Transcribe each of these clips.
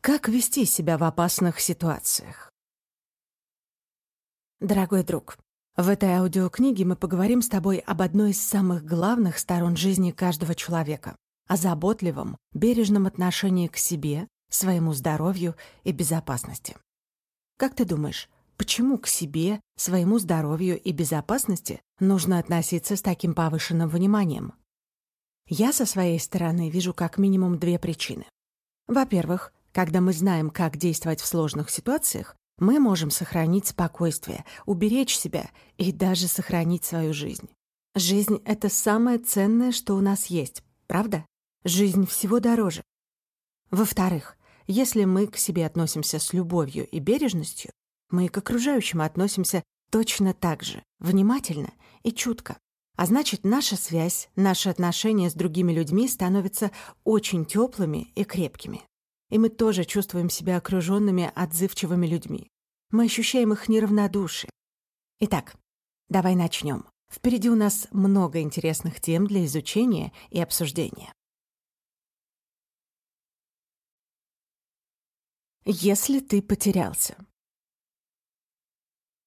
Как вести себя в опасных ситуациях? Дорогой друг, в этой аудиокниге мы поговорим с тобой об одной из самых главных сторон жизни каждого человека — о заботливом, бережном отношении к себе, своему здоровью и безопасности. Как ты думаешь, почему к себе, своему здоровью и безопасности нужно относиться с таким повышенным вниманием? Я со своей стороны вижу как минимум две причины. Во-первых, когда мы знаем, как действовать в сложных ситуациях, мы можем сохранить спокойствие, уберечь себя и даже сохранить свою жизнь. Жизнь — это самое ценное, что у нас есть, правда? Жизнь всего дороже. Во-вторых, если мы к себе относимся с любовью и бережностью, мы и к окружающим относимся точно так же, внимательно и чутко. А значит, наша связь, наши отношения с другими людьми становятся очень теплыми и крепкими и мы тоже чувствуем себя окруженными отзывчивыми людьми. Мы ощущаем их неравнодушие. Итак, давай начнем. Впереди у нас много интересных тем для изучения и обсуждения. Если ты потерялся.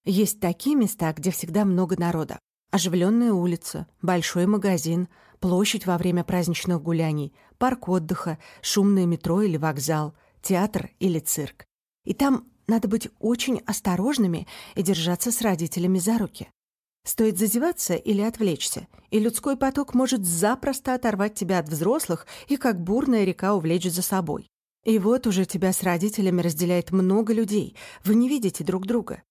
Есть такие места, где всегда много народа. Оживленная улица, большой магазин, площадь во время праздничных гуляний, парк отдыха, шумное метро или вокзал, театр или цирк. И там надо быть очень осторожными и держаться с родителями за руки. Стоит зазеваться или отвлечься, и людской поток может запросто оторвать тебя от взрослых и как бурная река увлечь за собой. И вот уже тебя с родителями разделяет много людей, вы не видите друг друга.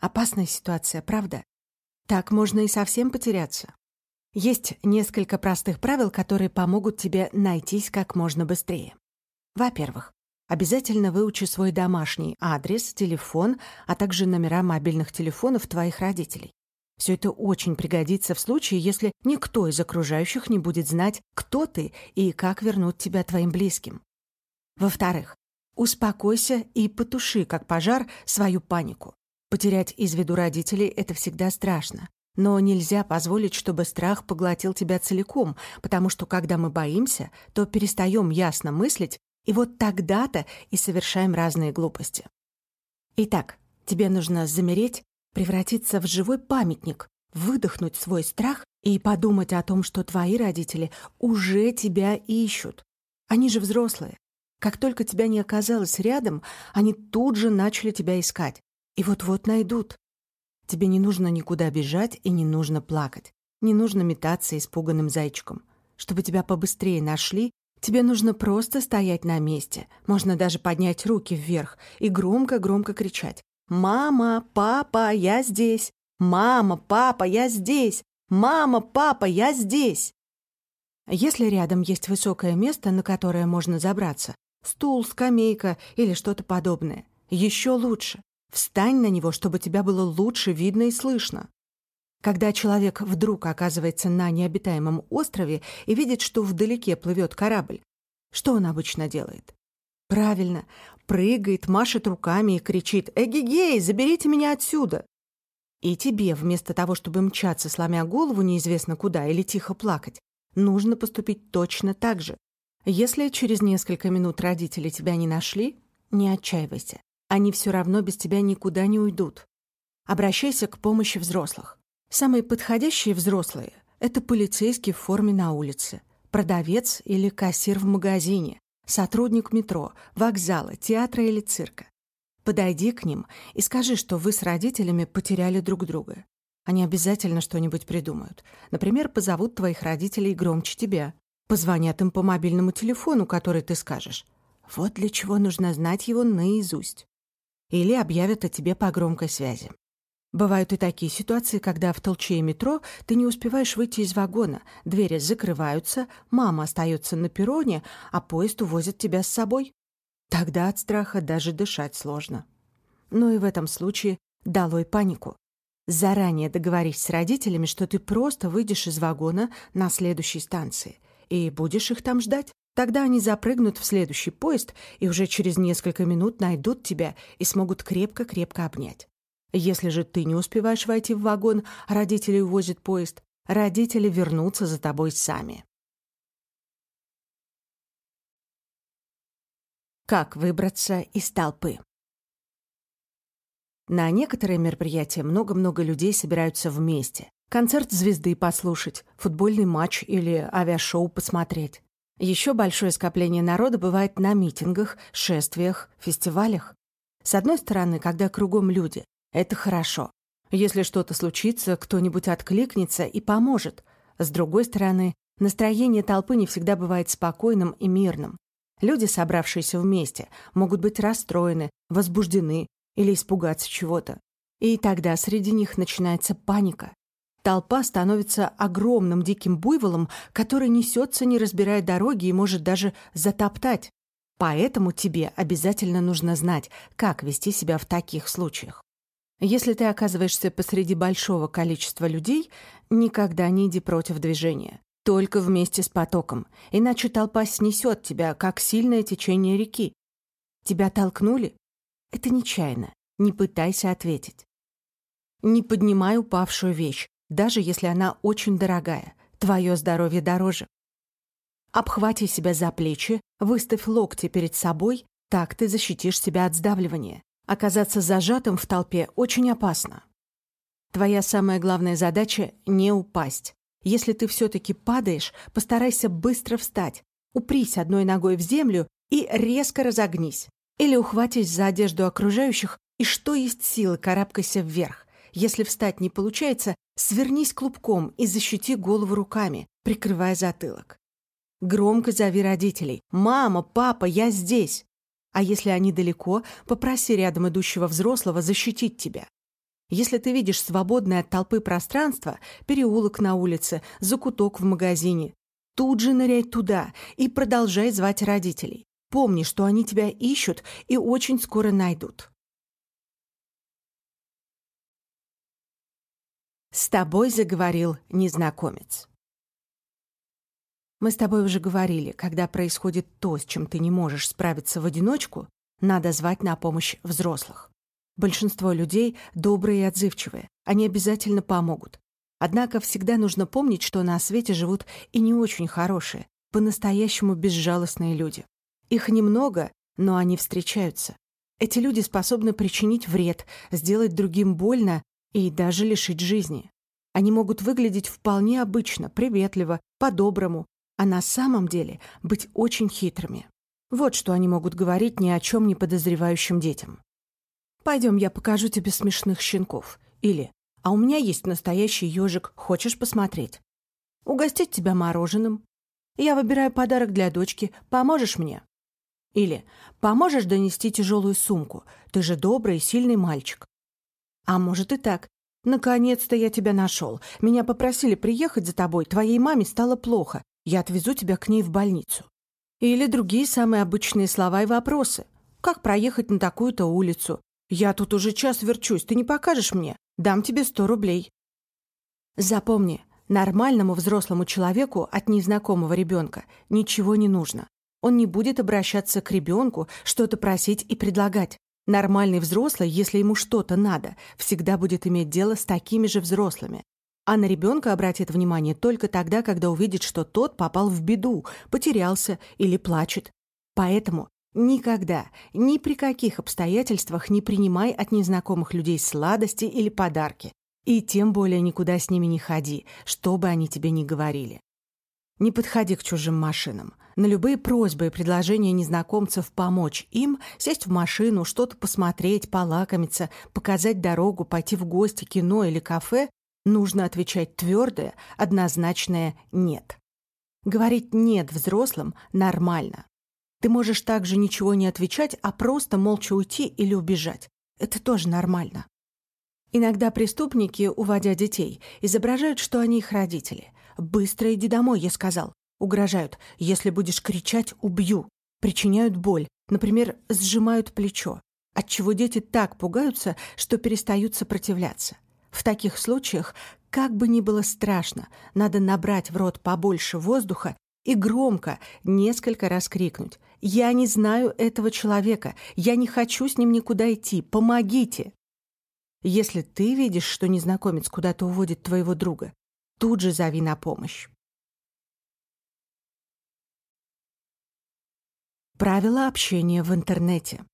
Опасная ситуация, правда? Так можно и совсем потеряться. Есть несколько простых правил, которые помогут тебе найтись как можно быстрее. Во-первых, обязательно выучи свой домашний адрес, телефон, а также номера мобильных телефонов твоих родителей. Все это очень пригодится в случае, если никто из окружающих не будет знать, кто ты и как вернуть тебя твоим близким. Во-вторых, успокойся и потуши, как пожар, свою панику. Потерять из виду родителей — это всегда страшно. Но нельзя позволить, чтобы страх поглотил тебя целиком, потому что когда мы боимся, то перестаем ясно мыслить, и вот тогда-то и совершаем разные глупости. Итак, тебе нужно замереть, превратиться в живой памятник, выдохнуть свой страх и подумать о том, что твои родители уже тебя ищут. Они же взрослые. Как только тебя не оказалось рядом, они тут же начали тебя искать. И вот-вот найдут. Тебе не нужно никуда бежать и не нужно плакать. Не нужно метаться испуганным зайчиком. Чтобы тебя побыстрее нашли, тебе нужно просто стоять на месте. Можно даже поднять руки вверх и громко-громко кричать. «Мама! Папа! Я здесь! Мама! Папа! Я здесь! Мама! Папа! Я здесь!» Если рядом есть высокое место, на которое можно забраться, стул, скамейка или что-то подобное, еще лучше. Встань на него, чтобы тебя было лучше видно и слышно. Когда человек вдруг оказывается на необитаемом острове и видит, что вдалеке плывет корабль, что он обычно делает? Правильно, прыгает, машет руками и кричит «Эгегей, заберите меня отсюда!» И тебе, вместо того, чтобы мчаться, сломя голову неизвестно куда или тихо плакать, нужно поступить точно так же. Если через несколько минут родители тебя не нашли, не отчаивайся. Они все равно без тебя никуда не уйдут. Обращайся к помощи взрослых. Самые подходящие взрослые — это полицейский в форме на улице, продавец или кассир в магазине, сотрудник метро, вокзала, театра или цирка. Подойди к ним и скажи, что вы с родителями потеряли друг друга. Они обязательно что-нибудь придумают. Например, позовут твоих родителей громче тебя. Позвонят им по мобильному телефону, который ты скажешь. Вот для чего нужно знать его наизусть или объявят о тебе по громкой связи. Бывают и такие ситуации, когда в толчее метро ты не успеваешь выйти из вагона, двери закрываются, мама остается на перроне, а поезд увозит тебя с собой. Тогда от страха даже дышать сложно. Но и в этом случае долой панику. Заранее договорись с родителями, что ты просто выйдешь из вагона на следующей станции и будешь их там ждать. Тогда они запрыгнут в следующий поезд и уже через несколько минут найдут тебя и смогут крепко-крепко обнять. Если же ты не успеваешь войти в вагон, а родители увозят поезд, родители вернутся за тобой сами. Как выбраться из толпы? На некоторые мероприятия много-много людей собираются вместе. Концерт звезды послушать, футбольный матч или авиашоу посмотреть. Еще большое скопление народа бывает на митингах, шествиях, фестивалях. С одной стороны, когда кругом люди, это хорошо. Если что-то случится, кто-нибудь откликнется и поможет. С другой стороны, настроение толпы не всегда бывает спокойным и мирным. Люди, собравшиеся вместе, могут быть расстроены, возбуждены или испугаться чего-то. И тогда среди них начинается паника. Толпа становится огромным диким буйволом, который несется, не разбирая дороги и может даже затоптать. Поэтому тебе обязательно нужно знать, как вести себя в таких случаях. Если ты оказываешься посреди большого количества людей, никогда не иди против движения. Только вместе с потоком, иначе толпа снесет тебя, как сильное течение реки. Тебя толкнули? Это нечаянно. Не пытайся ответить. Не поднимай упавшую вещь, даже если она очень дорогая. Твое здоровье дороже. Обхвати себя за плечи, выставь локти перед собой, так ты защитишь себя от сдавливания. Оказаться зажатым в толпе очень опасно. Твоя самая главная задача — не упасть. Если ты все-таки падаешь, постарайся быстро встать. Упрись одной ногой в землю и резко разогнись. Или ухватись за одежду окружающих и что есть силы карабкайся вверх. Если встать не получается, свернись клубком и защити голову руками, прикрывая затылок. Громко зови родителей. «Мама, папа, я здесь!» А если они далеко, попроси рядом идущего взрослого защитить тебя. Если ты видишь свободное от толпы пространство, переулок на улице, закуток в магазине, тут же ныряй туда и продолжай звать родителей. Помни, что они тебя ищут и очень скоро найдут. С тобой заговорил незнакомец. Мы с тобой уже говорили, когда происходит то, с чем ты не можешь справиться в одиночку, надо звать на помощь взрослых. Большинство людей добрые и отзывчивые. Они обязательно помогут. Однако всегда нужно помнить, что на свете живут и не очень хорошие, по-настоящему безжалостные люди. Их немного, но они встречаются. Эти люди способны причинить вред, сделать другим больно и даже лишить жизни. Они могут выглядеть вполне обычно, приветливо, по-доброму, а на самом деле быть очень хитрыми. Вот что они могут говорить ни о чем не подозревающим детям. Пойдем, я покажу тебе смешных щенков. Или «А у меня есть настоящий ежик, хочешь посмотреть?» «Угостить тебя мороженым?» «Я выбираю подарок для дочки, поможешь мне?» Или «Поможешь донести тяжелую сумку? Ты же добрый и сильный мальчик». А может и так. «Наконец-то я тебя нашел. Меня попросили приехать за тобой, твоей маме стало плохо. Я отвезу тебя к ней в больницу». Или другие самые обычные слова и вопросы. «Как проехать на такую-то улицу? «Я тут уже час верчусь, ты не покажешь мне? Дам тебе сто рублей». Запомни, нормальному взрослому человеку от незнакомого ребенка ничего не нужно. Он не будет обращаться к ребенку, что-то просить и предлагать. Нормальный взрослый, если ему что-то надо, всегда будет иметь дело с такими же взрослыми. А на ребенка обратит внимание только тогда, когда увидит, что тот попал в беду, потерялся или плачет. Поэтому Никогда, ни при каких обстоятельствах не принимай от незнакомых людей сладости или подарки. И тем более никуда с ними не ходи, что бы они тебе ни говорили. Не подходи к чужим машинам. На любые просьбы и предложения незнакомцев помочь им, сесть в машину, что-то посмотреть, полакомиться, показать дорогу, пойти в гости, кино или кафе, нужно отвечать твердое, однозначное «нет». Говорить «нет» взрослым нормально. Ты можешь также ничего не отвечать, а просто молча уйти или убежать. Это тоже нормально. Иногда преступники, уводя детей, изображают, что они их родители. «Быстро иди домой», — я сказал. Угрожают. «Если будешь кричать, убью». Причиняют боль. Например, сжимают плечо. Отчего дети так пугаются, что перестают сопротивляться. В таких случаях, как бы ни было страшно, надо набрать в рот побольше воздуха и громко несколько раз крикнуть «Я не знаю этого человека! Я не хочу с ним никуда идти! Помогите!» Если ты видишь, что незнакомец куда-то уводит твоего друга, тут же зови на помощь. Правила общения в интернете.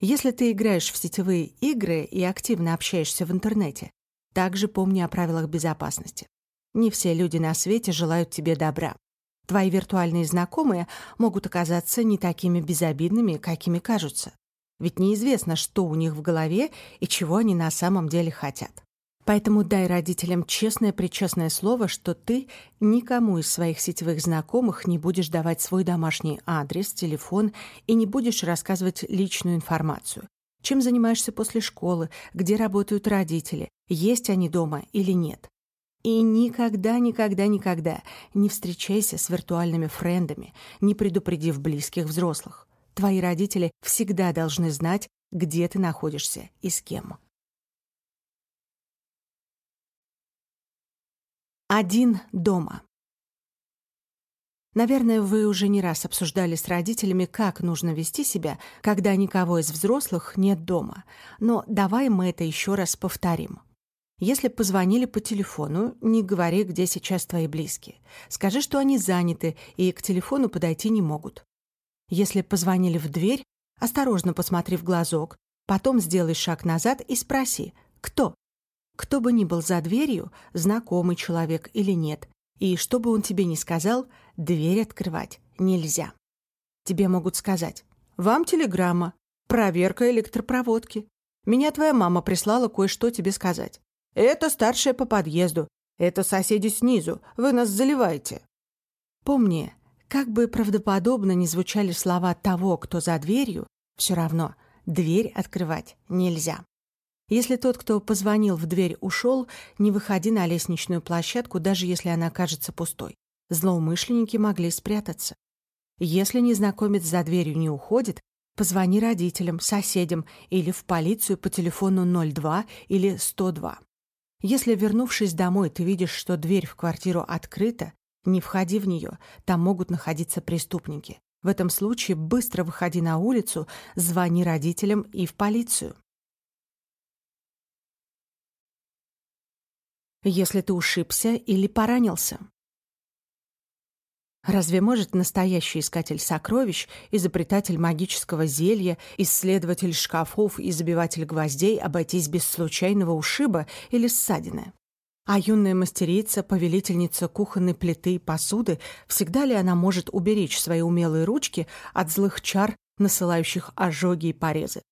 Если ты играешь в сетевые игры и активно общаешься в интернете, также помни о правилах безопасности. Не все люди на свете желают тебе добра. Твои виртуальные знакомые могут оказаться не такими безобидными, какими кажутся. Ведь неизвестно, что у них в голове и чего они на самом деле хотят. Поэтому дай родителям честное-причестное слово, что ты никому из своих сетевых знакомых не будешь давать свой домашний адрес, телефон и не будешь рассказывать личную информацию. Чем занимаешься после школы, где работают родители, есть они дома или нет. И никогда, никогда, никогда не встречайся с виртуальными френдами, не предупредив близких взрослых. Твои родители всегда должны знать, где ты находишься и с кем. Один дома. Наверное, вы уже не раз обсуждали с родителями, как нужно вести себя, когда никого из взрослых нет дома. Но давай мы это еще раз повторим. Если позвонили по телефону, не говори, где сейчас твои близкие. Скажи, что они заняты и к телефону подойти не могут. Если позвонили в дверь, осторожно посмотри в глазок, потом сделай шаг назад и спроси «Кто?». Кто бы ни был за дверью, знакомый человек или нет, и что бы он тебе ни сказал, дверь открывать нельзя. Тебе могут сказать «Вам телеграмма, проверка электропроводки. Меня твоя мама прислала кое-что тебе сказать. Это старшая по подъезду, это соседи снизу, вы нас заливаете». Помни, как бы правдоподобно ни звучали слова того, кто за дверью, все равно дверь открывать нельзя. Если тот, кто позвонил в дверь, ушел, не выходи на лестничную площадку, даже если она кажется пустой. Злоумышленники могли спрятаться. Если незнакомец за дверью не уходит, позвони родителям, соседям или в полицию по телефону 02 или 102. Если, вернувшись домой, ты видишь, что дверь в квартиру открыта, не входи в нее, там могут находиться преступники. В этом случае быстро выходи на улицу, звони родителям и в полицию. Если ты ушибся или поранился. Разве может настоящий искатель сокровищ, изобретатель магического зелья, исследователь шкафов и забиватель гвоздей обойтись без случайного ушиба или ссадины? А юная мастерица, повелительница кухонной плиты и посуды, всегда ли она может уберечь свои умелые ручки от злых чар, насылающих ожоги и порезы?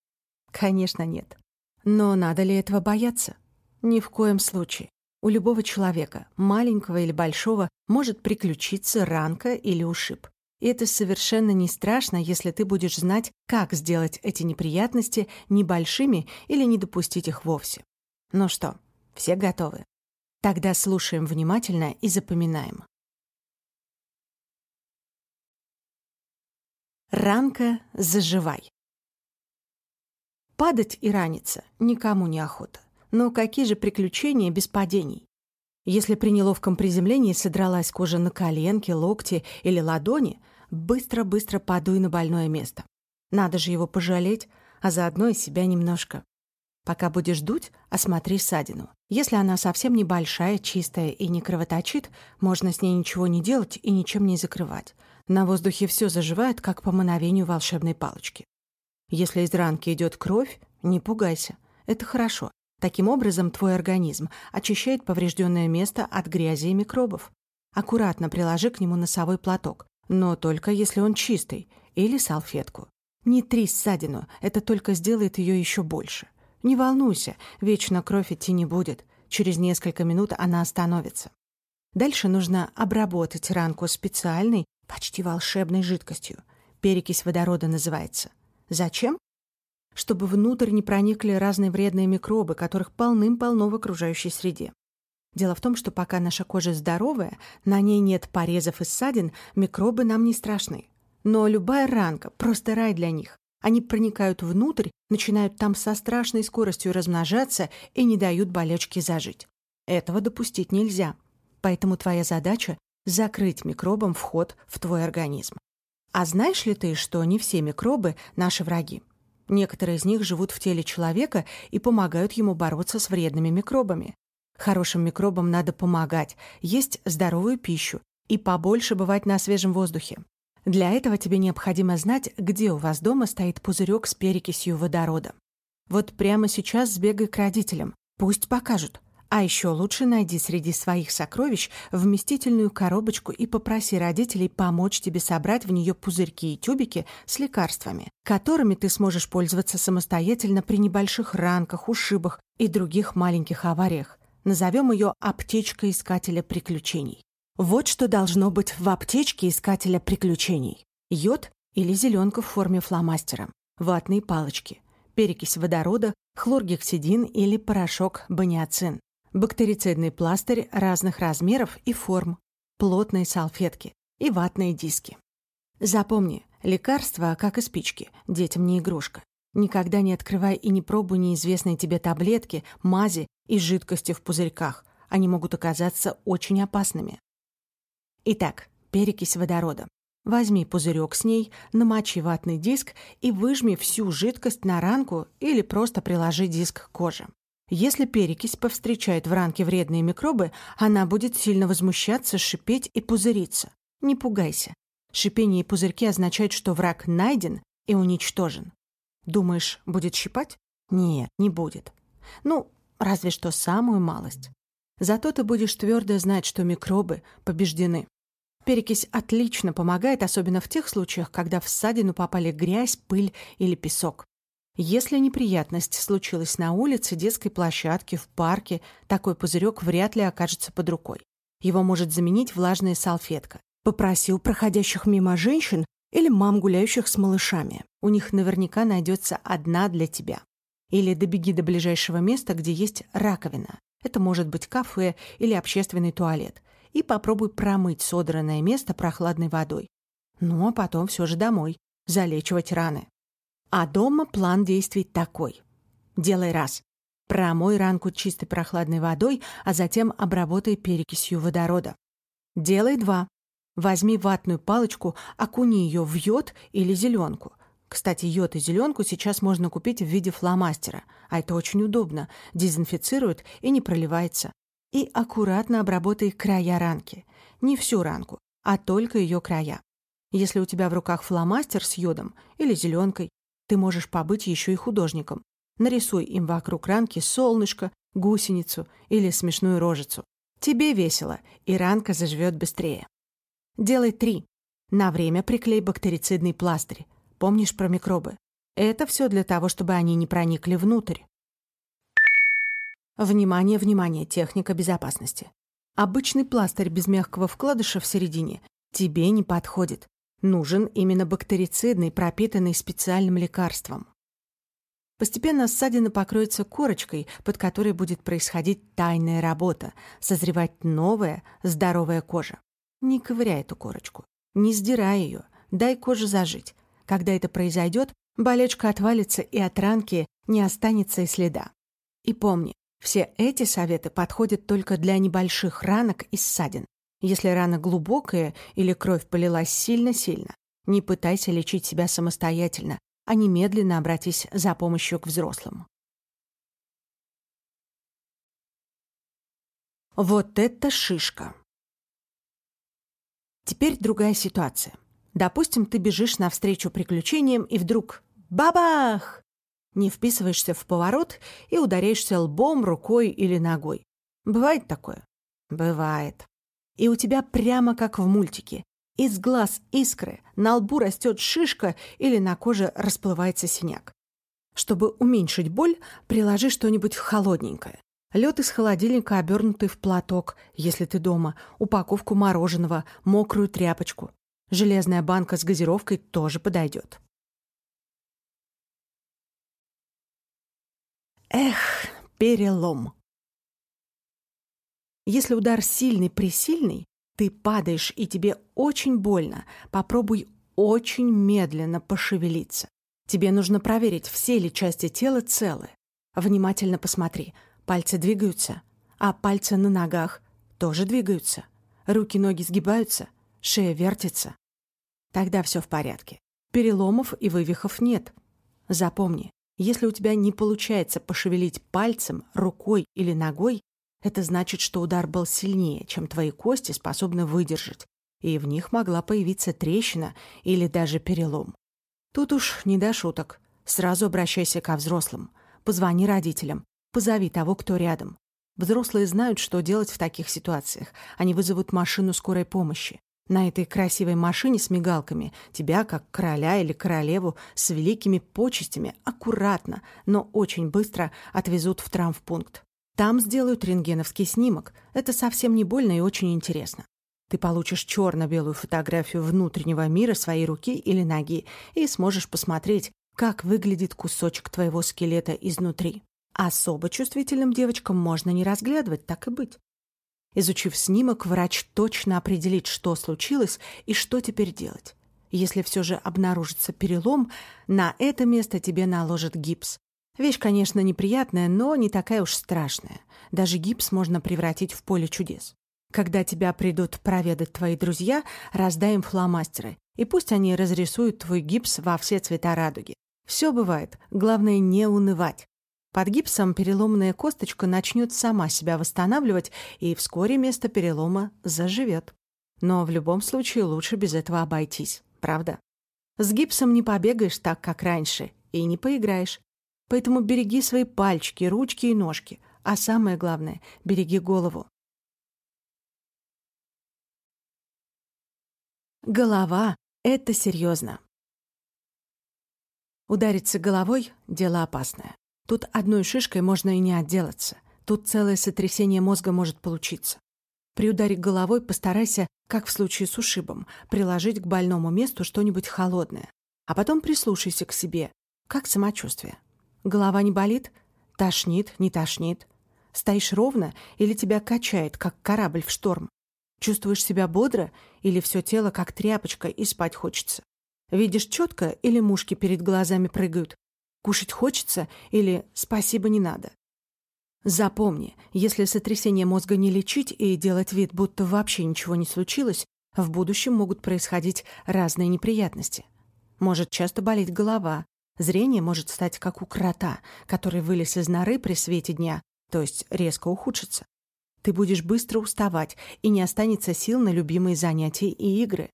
Конечно, нет. Но надо ли этого бояться? Ни в коем случае. У любого человека, маленького или большого, может приключиться ранка или ушиб. И это совершенно не страшно, если ты будешь знать, как сделать эти неприятности небольшими или не допустить их вовсе. Ну что, все готовы? Тогда слушаем внимательно и запоминаем. Ранка заживай. Падать и раниться никому не охота. Но какие же приключения без падений? Если при неловком приземлении содралась кожа на коленке, локте или ладони, быстро-быстро подуй на больное место. Надо же его пожалеть, а заодно и себя немножко. Пока будешь дуть, осмотри ссадину. Если она совсем небольшая, чистая и не кровоточит, можно с ней ничего не делать и ничем не закрывать. На воздухе все заживает, как по мановению волшебной палочки. Если из ранки идет кровь, не пугайся. Это хорошо. Таким образом, твой организм очищает поврежденное место от грязи и микробов. Аккуратно приложи к нему носовой платок, но только если он чистый, или салфетку. Не три ссадину, это только сделает ее еще больше. Не волнуйся, вечно кровь идти не будет. Через несколько минут она остановится. Дальше нужно обработать ранку специальной, почти волшебной жидкостью. Перекись водорода называется. Зачем? Чтобы внутрь не проникли разные вредные микробы, которых полным-полно в окружающей среде. Дело в том, что пока наша кожа здоровая, на ней нет порезов и ссадин, микробы нам не страшны. Но любая ранка — просто рай для них. Они проникают внутрь, начинают там со страшной скоростью размножаться и не дают болячке зажить. Этого допустить нельзя. Поэтому твоя задача — закрыть микробам вход в твой организм. А знаешь ли ты, что не все микробы — наши враги? Некоторые из них живут в теле человека и помогают ему бороться с вредными микробами. Хорошим микробам надо помогать, есть здоровую пищу и побольше бывать на свежем воздухе. Для этого тебе необходимо знать, где у вас дома стоит пузырек с перекисью водорода. Вот прямо сейчас сбегай к родителям, пусть покажут. А еще лучше найди среди своих сокровищ вместительную коробочку и попроси родителей помочь тебе собрать в нее пузырьки и тюбики с лекарствами, которыми ты сможешь пользоваться самостоятельно при небольших ранках, ушибах и других маленьких авариях. Назовем ее «аптечка искателя приключений». Вот что должно быть в аптечке искателя приключений. Йод или зеленка в форме фломастера, ватные палочки, перекись водорода, хлоргексидин или порошок баниацин, бактерицидный пластырь разных размеров и форм, плотные салфетки и ватные диски. Запомни, лекарства, как и спички, детям не игрушка. Никогда не открывай и не пробуй неизвестные тебе таблетки, мази и жидкости в пузырьках. Они могут оказаться очень опасными. Итак, перекись водорода. Возьми пузырек с ней, намочи ватный диск и выжми всю жидкость на ранку или просто приложи диск к коже. Если перекись повстречает в ранке вредные микробы, она будет сильно возмущаться, шипеть и пузыриться. Не пугайся. Шипение и пузырьки означают, что враг найден и уничтожен. Думаешь, будет щипать? Нет, не будет. Ну, разве что самую малость. Зато ты будешь твердо знать, что микробы побеждены. Перекись отлично помогает, особенно в тех случаях, когда в ссадину попали грязь, пыль или песок. Если неприятность случилась на улице, детской площадке, в парке, такой пузырек вряд ли окажется под рукой. Его может заменить влажная салфетка. Попроси у проходящих мимо женщин или мам, гуляющих с малышами. У них наверняка найдется одна для тебя. Или добеги до ближайшего места, где есть раковина. Это может быть кафе или общественный туалет. И попробуй промыть содранное место прохладной водой. Ну, а потом все же домой. Залечивать раны. А дома план действий такой. Делай раз. Промой ранку чистой прохладной водой, а затем обработай перекисью водорода. Делай два. Возьми ватную палочку, окуни ее в йод или зеленку. Кстати, йод и зеленку сейчас можно купить в виде фломастера, а это очень удобно, дезинфицирует и не проливается. И аккуратно обработай края ранки. Не всю ранку, а только ее края. Если у тебя в руках фломастер с йодом или зеленкой, ты можешь побыть еще и художником. Нарисуй им вокруг ранки солнышко, гусеницу или смешную рожицу. Тебе весело, и ранка заживет быстрее. Делай три. На время приклей бактерицидный пластырь. Помнишь про микробы? Это все для того, чтобы они не проникли внутрь. Внимание, внимание, техника безопасности. Обычный пластырь без мягкого вкладыша в середине тебе не подходит. Нужен именно бактерицидный, пропитанный специальным лекарством. Постепенно ссадина покроется корочкой, под которой будет происходить тайная работа, созревать новая, здоровая кожа. Не ковыряй эту корочку, не сдирай ее, дай коже зажить. Когда это произойдет, болечка отвалится и от ранки не останется и следа. И помни, все эти советы подходят только для небольших ранок и ссадин. Если рана глубокая или кровь полилась сильно-сильно, не пытайся лечить себя самостоятельно, а немедленно обратись за помощью к взрослым. Вот это шишка! Теперь другая ситуация. Допустим, ты бежишь навстречу приключениям и вдруг бабах! Не вписываешься в поворот и ударяешься лбом, рукой или ногой. Бывает такое? Бывает и у тебя прямо как в мультике. Из глаз искры, на лбу растет шишка или на коже расплывается синяк. Чтобы уменьшить боль, приложи что-нибудь холодненькое. Лед из холодильника, обернутый в платок, если ты дома, упаковку мороженого, мокрую тряпочку. Железная банка с газировкой тоже подойдет. Эх, перелом. Если удар сильный-пресильный, ты падаешь, и тебе очень больно. Попробуй очень медленно пошевелиться. Тебе нужно проверить, все ли части тела целы. Внимательно посмотри. Пальцы двигаются, а пальцы на ногах тоже двигаются. Руки-ноги сгибаются, шея вертится. Тогда все в порядке. Переломов и вывихов нет. Запомни, если у тебя не получается пошевелить пальцем, рукой или ногой, это значит, что удар был сильнее, чем твои кости способны выдержать, и в них могла появиться трещина или даже перелом. Тут уж не до шуток. Сразу обращайся ко взрослым. Позвони родителям. Позови того, кто рядом. Взрослые знают, что делать в таких ситуациях. Они вызовут машину скорой помощи. На этой красивой машине с мигалками тебя, как короля или королеву, с великими почестями, аккуратно, но очень быстро отвезут в травмпункт. Там сделают рентгеновский снимок. Это совсем не больно и очень интересно. Ты получишь черно-белую фотографию внутреннего мира своей руки или ноги и сможешь посмотреть, как выглядит кусочек твоего скелета изнутри. Особо чувствительным девочкам можно не разглядывать, так и быть. Изучив снимок, врач точно определит, что случилось и что теперь делать. Если все же обнаружится перелом, на это место тебе наложат гипс. Вещь, конечно, неприятная, но не такая уж страшная. Даже гипс можно превратить в поле чудес. Когда тебя придут проведать твои друзья, раздай им фломастеры, и пусть они разрисуют твой гипс во все цвета радуги. Все бывает, главное не унывать. Под гипсом переломная косточка начнет сама себя восстанавливать, и вскоре место перелома заживет. Но в любом случае лучше без этого обойтись, правда? С гипсом не побегаешь так, как раньше, и не поиграешь. Поэтому береги свои пальчики, ручки и ножки. А самое главное — береги голову. Голова — это серьезно. Удариться головой — дело опасное. Тут одной шишкой можно и не отделаться. Тут целое сотрясение мозга может получиться. При ударе головой постарайся, как в случае с ушибом, приложить к больному месту что-нибудь холодное. А потом прислушайся к себе. Как самочувствие? Голова не болит? Тошнит, не тошнит? Стоишь ровно или тебя качает, как корабль в шторм? Чувствуешь себя бодро или все тело как тряпочка и спать хочется? Видишь четко или мушки перед глазами прыгают? Кушать хочется или спасибо не надо? Запомни, если сотрясение мозга не лечить и делать вид, будто вообще ничего не случилось, в будущем могут происходить разные неприятности. Может часто болеть голова, зрение может стать как у крота, который вылез из норы при свете дня, то есть резко ухудшится. Ты будешь быстро уставать, и не останется сил на любимые занятия и игры.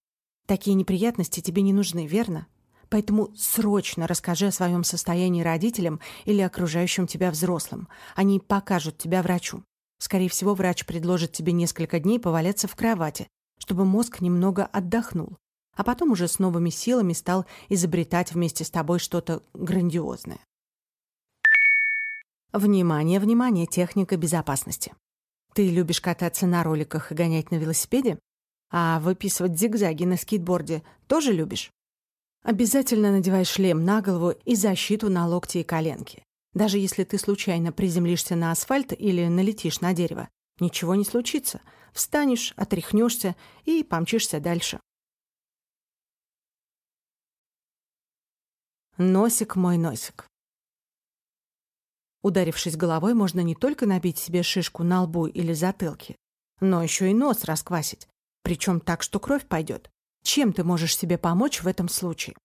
Такие неприятности тебе не нужны, верно? Поэтому срочно расскажи о своем состоянии родителям или окружающим тебя взрослым. Они покажут тебя врачу. Скорее всего, врач предложит тебе несколько дней поваляться в кровати, чтобы мозг немного отдохнул, а потом уже с новыми силами стал изобретать вместе с тобой что-то грандиозное. Внимание, внимание, техника безопасности. Ты любишь кататься на роликах и гонять на велосипеде? А выписывать зигзаги на скейтборде тоже любишь? Обязательно надевай шлем на голову и защиту на локти и коленки. Даже если ты случайно приземлишься на асфальт или налетишь на дерево, ничего не случится. Встанешь, отряхнешься и помчишься дальше. Носик мой носик. Ударившись головой, можно не только набить себе шишку на лбу или затылке, но еще и нос расквасить, причем так, что кровь пойдет. Чем ты можешь себе помочь в этом случае?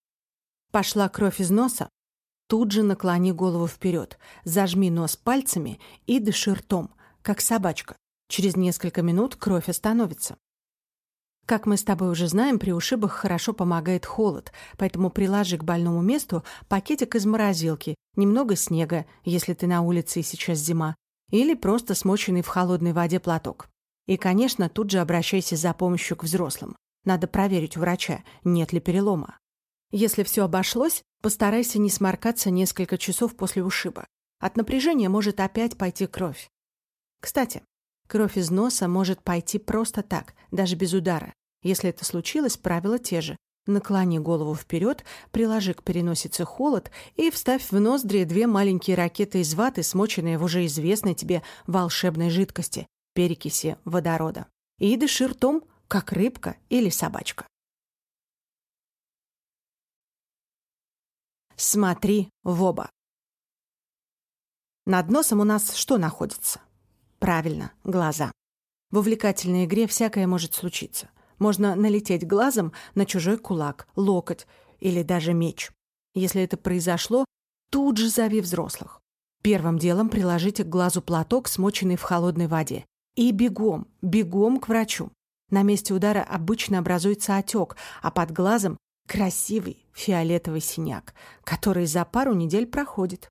Пошла кровь из носа? Тут же наклони голову вперед, зажми нос пальцами и дыши ртом, как собачка. Через несколько минут кровь остановится. Как мы с тобой уже знаем, при ушибах хорошо помогает холод, поэтому приложи к больному месту пакетик из морозилки, немного снега, если ты на улице и сейчас зима, или просто смоченный в холодной воде платок. И, конечно, тут же обращайся за помощью к взрослым. Надо проверить у врача, нет ли перелома. Если все обошлось, постарайся не сморкаться несколько часов после ушиба. От напряжения может опять пойти кровь. Кстати, кровь из носа может пойти просто так, даже без удара. Если это случилось, правила те же. Наклони голову вперед, приложи к переносице холод и вставь в ноздри две маленькие ракеты из ваты, смоченные в уже известной тебе волшебной жидкости – перекиси водорода. И дыши ртом, как рыбка или собачка. Смотри в оба. Над носом у нас что находится? Правильно, глаза. В увлекательной игре всякое может случиться. Можно налететь глазом на чужой кулак, локоть или даже меч. Если это произошло, тут же зови взрослых. Первым делом приложите к глазу платок, смоченный в холодной воде. И бегом, бегом к врачу. На месте удара обычно образуется отек, а под глазом красивый фиолетовый синяк, который за пару недель проходит.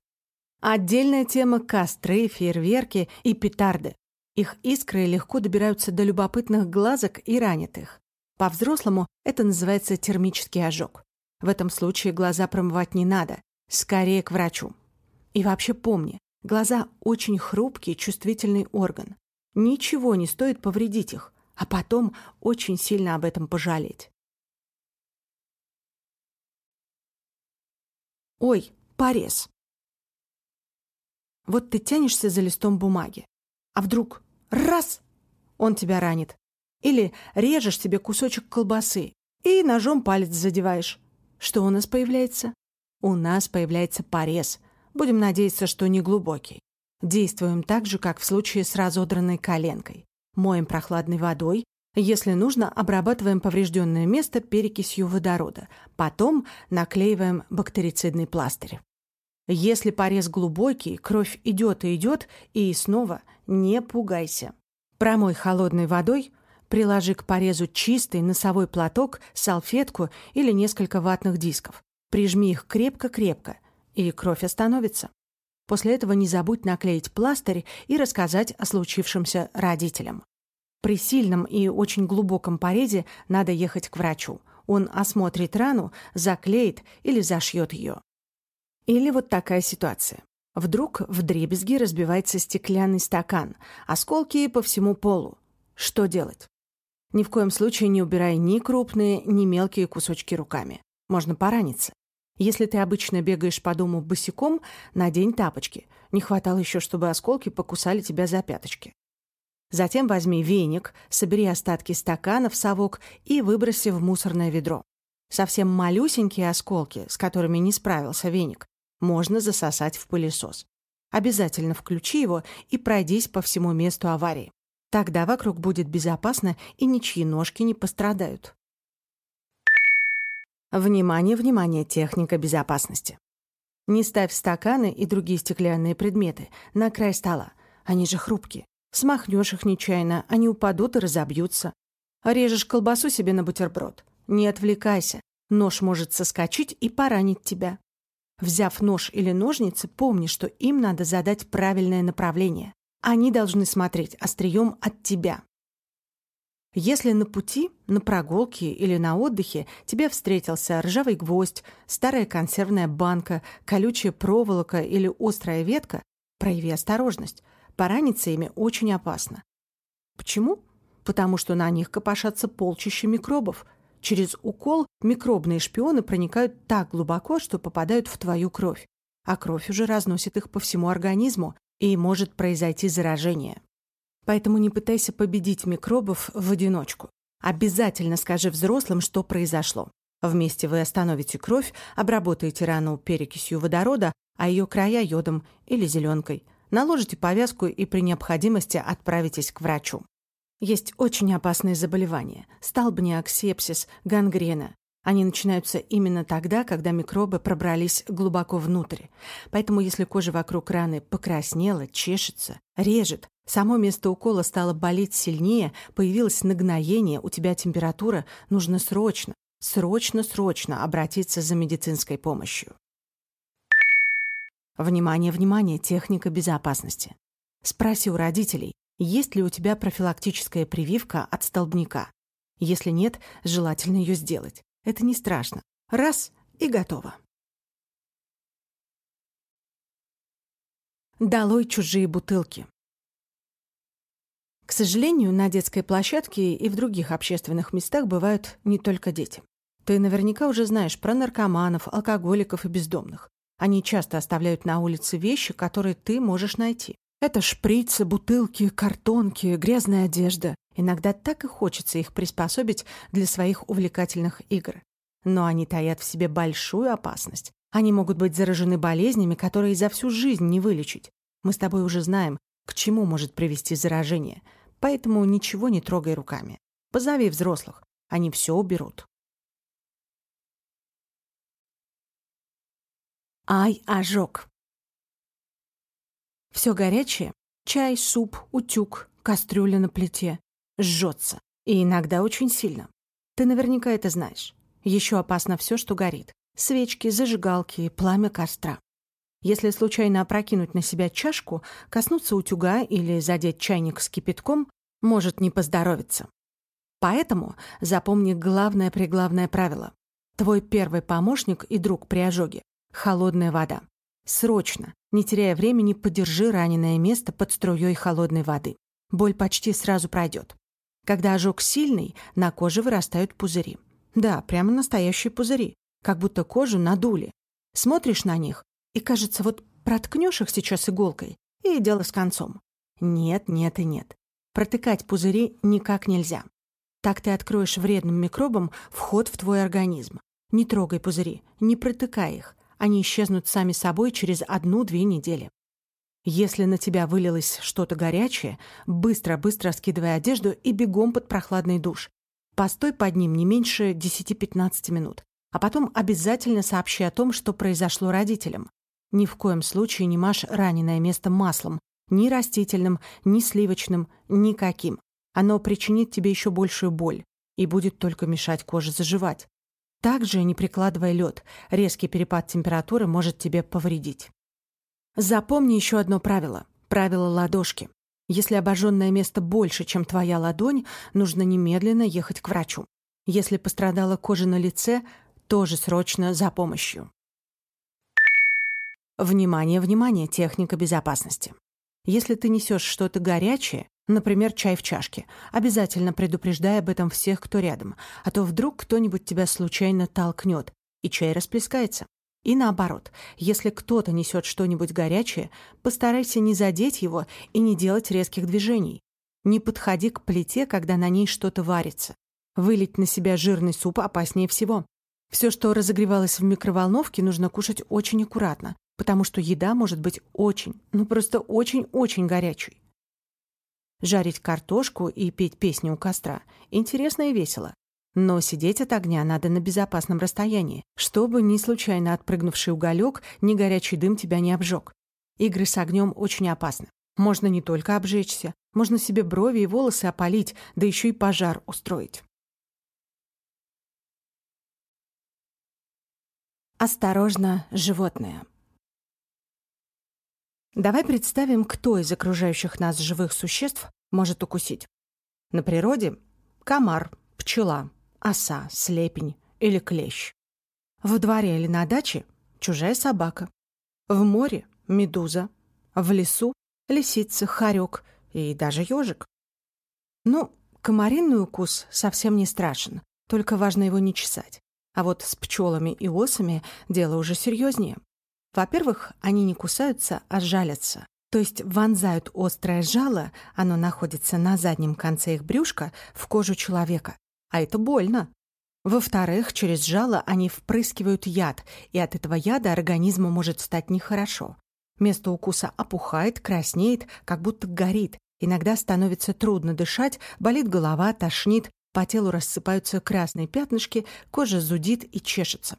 Отдельная тема – костры, фейерверки и петарды. Их искры легко добираются до любопытных глазок и ранят их. По-взрослому это называется термический ожог. В этом случае глаза промывать не надо, скорее к врачу. И вообще помни, глаза – очень хрупкий, чувствительный орган. Ничего не стоит повредить их, а потом очень сильно об этом пожалеть. Ой, порез. Вот ты тянешься за листом бумаги, а вдруг раз — он тебя ранит. Или режешь себе кусочек колбасы и ножом палец задеваешь. Что у нас появляется? У нас появляется порез. Будем надеяться, что не глубокий. Действуем так же, как в случае с разодранной коленкой. Моем прохладной водой, если нужно, обрабатываем поврежденное место перекисью водорода. Потом наклеиваем бактерицидный пластырь. Если порез глубокий, кровь идет и идет, и снова не пугайся. Промой холодной водой, приложи к порезу чистый носовой платок, салфетку или несколько ватных дисков. Прижми их крепко-крепко, и кровь остановится. После этого не забудь наклеить пластырь и рассказать о случившемся родителям. При сильном и очень глубоком порезе надо ехать к врачу. Он осмотрит рану, заклеит или зашьет ее. Или вот такая ситуация. Вдруг в дребезги разбивается стеклянный стакан, осколки по всему полу. Что делать? Ни в коем случае не убирай ни крупные, ни мелкие кусочки руками. Можно пораниться. Если ты обычно бегаешь по дому босиком, надень тапочки. Не хватало еще, чтобы осколки покусали тебя за пяточки. Затем возьми веник, собери остатки стакана в совок и выброси в мусорное ведро. Совсем малюсенькие осколки, с которыми не справился веник, можно засосать в пылесос. Обязательно включи его и пройдись по всему месту аварии. Тогда вокруг будет безопасно и ничьи ножки не пострадают. Внимание, внимание, техника безопасности. Не ставь стаканы и другие стеклянные предметы на край стола. Они же хрупкие. Смахнешь их нечаянно, они упадут и разобьются. Режешь колбасу себе на бутерброд. Не отвлекайся. Нож может соскочить и поранить тебя. Взяв нож или ножницы, помни, что им надо задать правильное направление. Они должны смотреть острием от тебя. Если на пути, на прогулке или на отдыхе тебе встретился ржавый гвоздь, старая консервная банка, колючая проволока или острая ветка, прояви осторожность. Пораниться ими очень опасно. Почему? Потому что на них копошатся полчища микробов. Через укол микробные шпионы проникают так глубоко, что попадают в твою кровь. А кровь уже разносит их по всему организму, и может произойти заражение. Поэтому не пытайся победить микробов в одиночку. Обязательно скажи взрослым, что произошло. Вместе вы остановите кровь, обработаете рану перекисью водорода, а ее края йодом или зеленкой. Наложите повязку и при необходимости отправитесь к врачу. Есть очень опасные заболевания – столбняк, гангрена. Они начинаются именно тогда, когда микробы пробрались глубоко внутрь. Поэтому если кожа вокруг раны покраснела, чешется, режет, само место укола стало болеть сильнее, появилось нагноение, у тебя температура, нужно срочно, срочно-срочно обратиться за медицинской помощью. Внимание, внимание, техника безопасности. Спроси у родителей, есть ли у тебя профилактическая прививка от столбняка. Если нет, желательно ее сделать. Это не страшно. Раз — и готово. Долой чужие бутылки. К сожалению, на детской площадке и в других общественных местах бывают не только дети. Ты наверняка уже знаешь про наркоманов, алкоголиков и бездомных. Они часто оставляют на улице вещи, которые ты можешь найти. Это шприцы, бутылки, картонки, грязная одежда. Иногда так и хочется их приспособить для своих увлекательных игр. Но они таят в себе большую опасность. Они могут быть заражены болезнями, которые за всю жизнь не вылечить. Мы с тобой уже знаем, к чему может привести заражение. Поэтому ничего не трогай руками. Позови взрослых. Они все уберут. Ай, ожог. Все горячее — чай, суп, утюг, кастрюля на плите — жжется. И иногда очень сильно. Ты наверняка это знаешь. Еще опасно все, что горит. Свечки, зажигалки, пламя костра. Если случайно опрокинуть на себя чашку, коснуться утюга или задеть чайник с кипятком, может не поздоровиться. Поэтому запомни главное-преглавное правило. Твой первый помощник и друг при ожоге — холодная вода. Срочно, не теряя времени, подержи раненое место под струей холодной воды. Боль почти сразу пройдет. Когда ожог сильный, на коже вырастают пузыри. Да, прямо настоящие пузыри, как будто кожу надули. Смотришь на них, и кажется, вот проткнешь их сейчас иголкой, и дело с концом. Нет, нет и нет. Протыкать пузыри никак нельзя. Так ты откроешь вредным микробам вход в твой организм. Не трогай пузыри, не протыкай их. Они исчезнут сами собой через одну-две недели. Если на тебя вылилось что-то горячее, быстро-быстро скидывай одежду и бегом под прохладный душ. Постой под ним не меньше 10-15 минут, а потом обязательно сообщи о том, что произошло родителям. Ни в коем случае не машь раненое место маслом, ни растительным, ни сливочным, никаким. Оно причинит тебе еще большую боль и будет только мешать коже заживать. Также, не прикладывая лед, резкий перепад температуры может тебе повредить. Запомни еще одно правило. Правило ладошки. Если обожженное место больше, чем твоя ладонь, нужно немедленно ехать к врачу. Если пострадала кожа на лице, тоже срочно за помощью. Внимание, внимание, техника безопасности. Если ты несешь что-то горячее, Например, чай в чашке. Обязательно предупреждай об этом всех, кто рядом, а то вдруг кто-нибудь тебя случайно толкнет, и чай расплескается. И наоборот, если кто-то несет что-нибудь горячее, постарайся не задеть его и не делать резких движений. Не подходи к плите, когда на ней что-то варится. Вылить на себя жирный суп опаснее всего. Все, что разогревалось в микроволновке, нужно кушать очень аккуратно, потому что еда может быть очень, ну просто очень-очень горячей. Жарить картошку и петь песни у костра интересно и весело. Но сидеть от огня надо на безопасном расстоянии, чтобы ни случайно отпрыгнувший уголек, ни горячий дым тебя не обжег. Игры с огнем очень опасны. Можно не только обжечься, можно себе брови и волосы опалить, да еще и пожар устроить. Осторожно, животное. Давай представим, кто из окружающих нас живых существ может укусить. На природе — комар, пчела, оса, слепень или клещ. В дворе или на даче — чужая собака. В море — медуза. В лесу — лисица, хорек и даже ежик. Ну, комариный укус совсем не страшен, только важно его не чесать. А вот с пчелами и осами дело уже серьезнее. Во-первых, они не кусаются, а жалятся. То есть вонзают острое жало, оно находится на заднем конце их брюшка, в кожу человека. А это больно. Во-вторых, через жало они впрыскивают яд, и от этого яда организму может стать нехорошо. Место укуса опухает, краснеет, как будто горит. Иногда становится трудно дышать, болит голова, тошнит, по телу рассыпаются красные пятнышки, кожа зудит и чешется.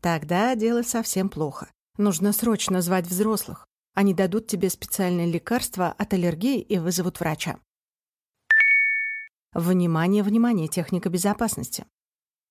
Тогда дело совсем плохо. Нужно срочно звать взрослых. Они дадут тебе специальное лекарство от аллергии и вызовут врача. Внимание, внимание, техника безопасности.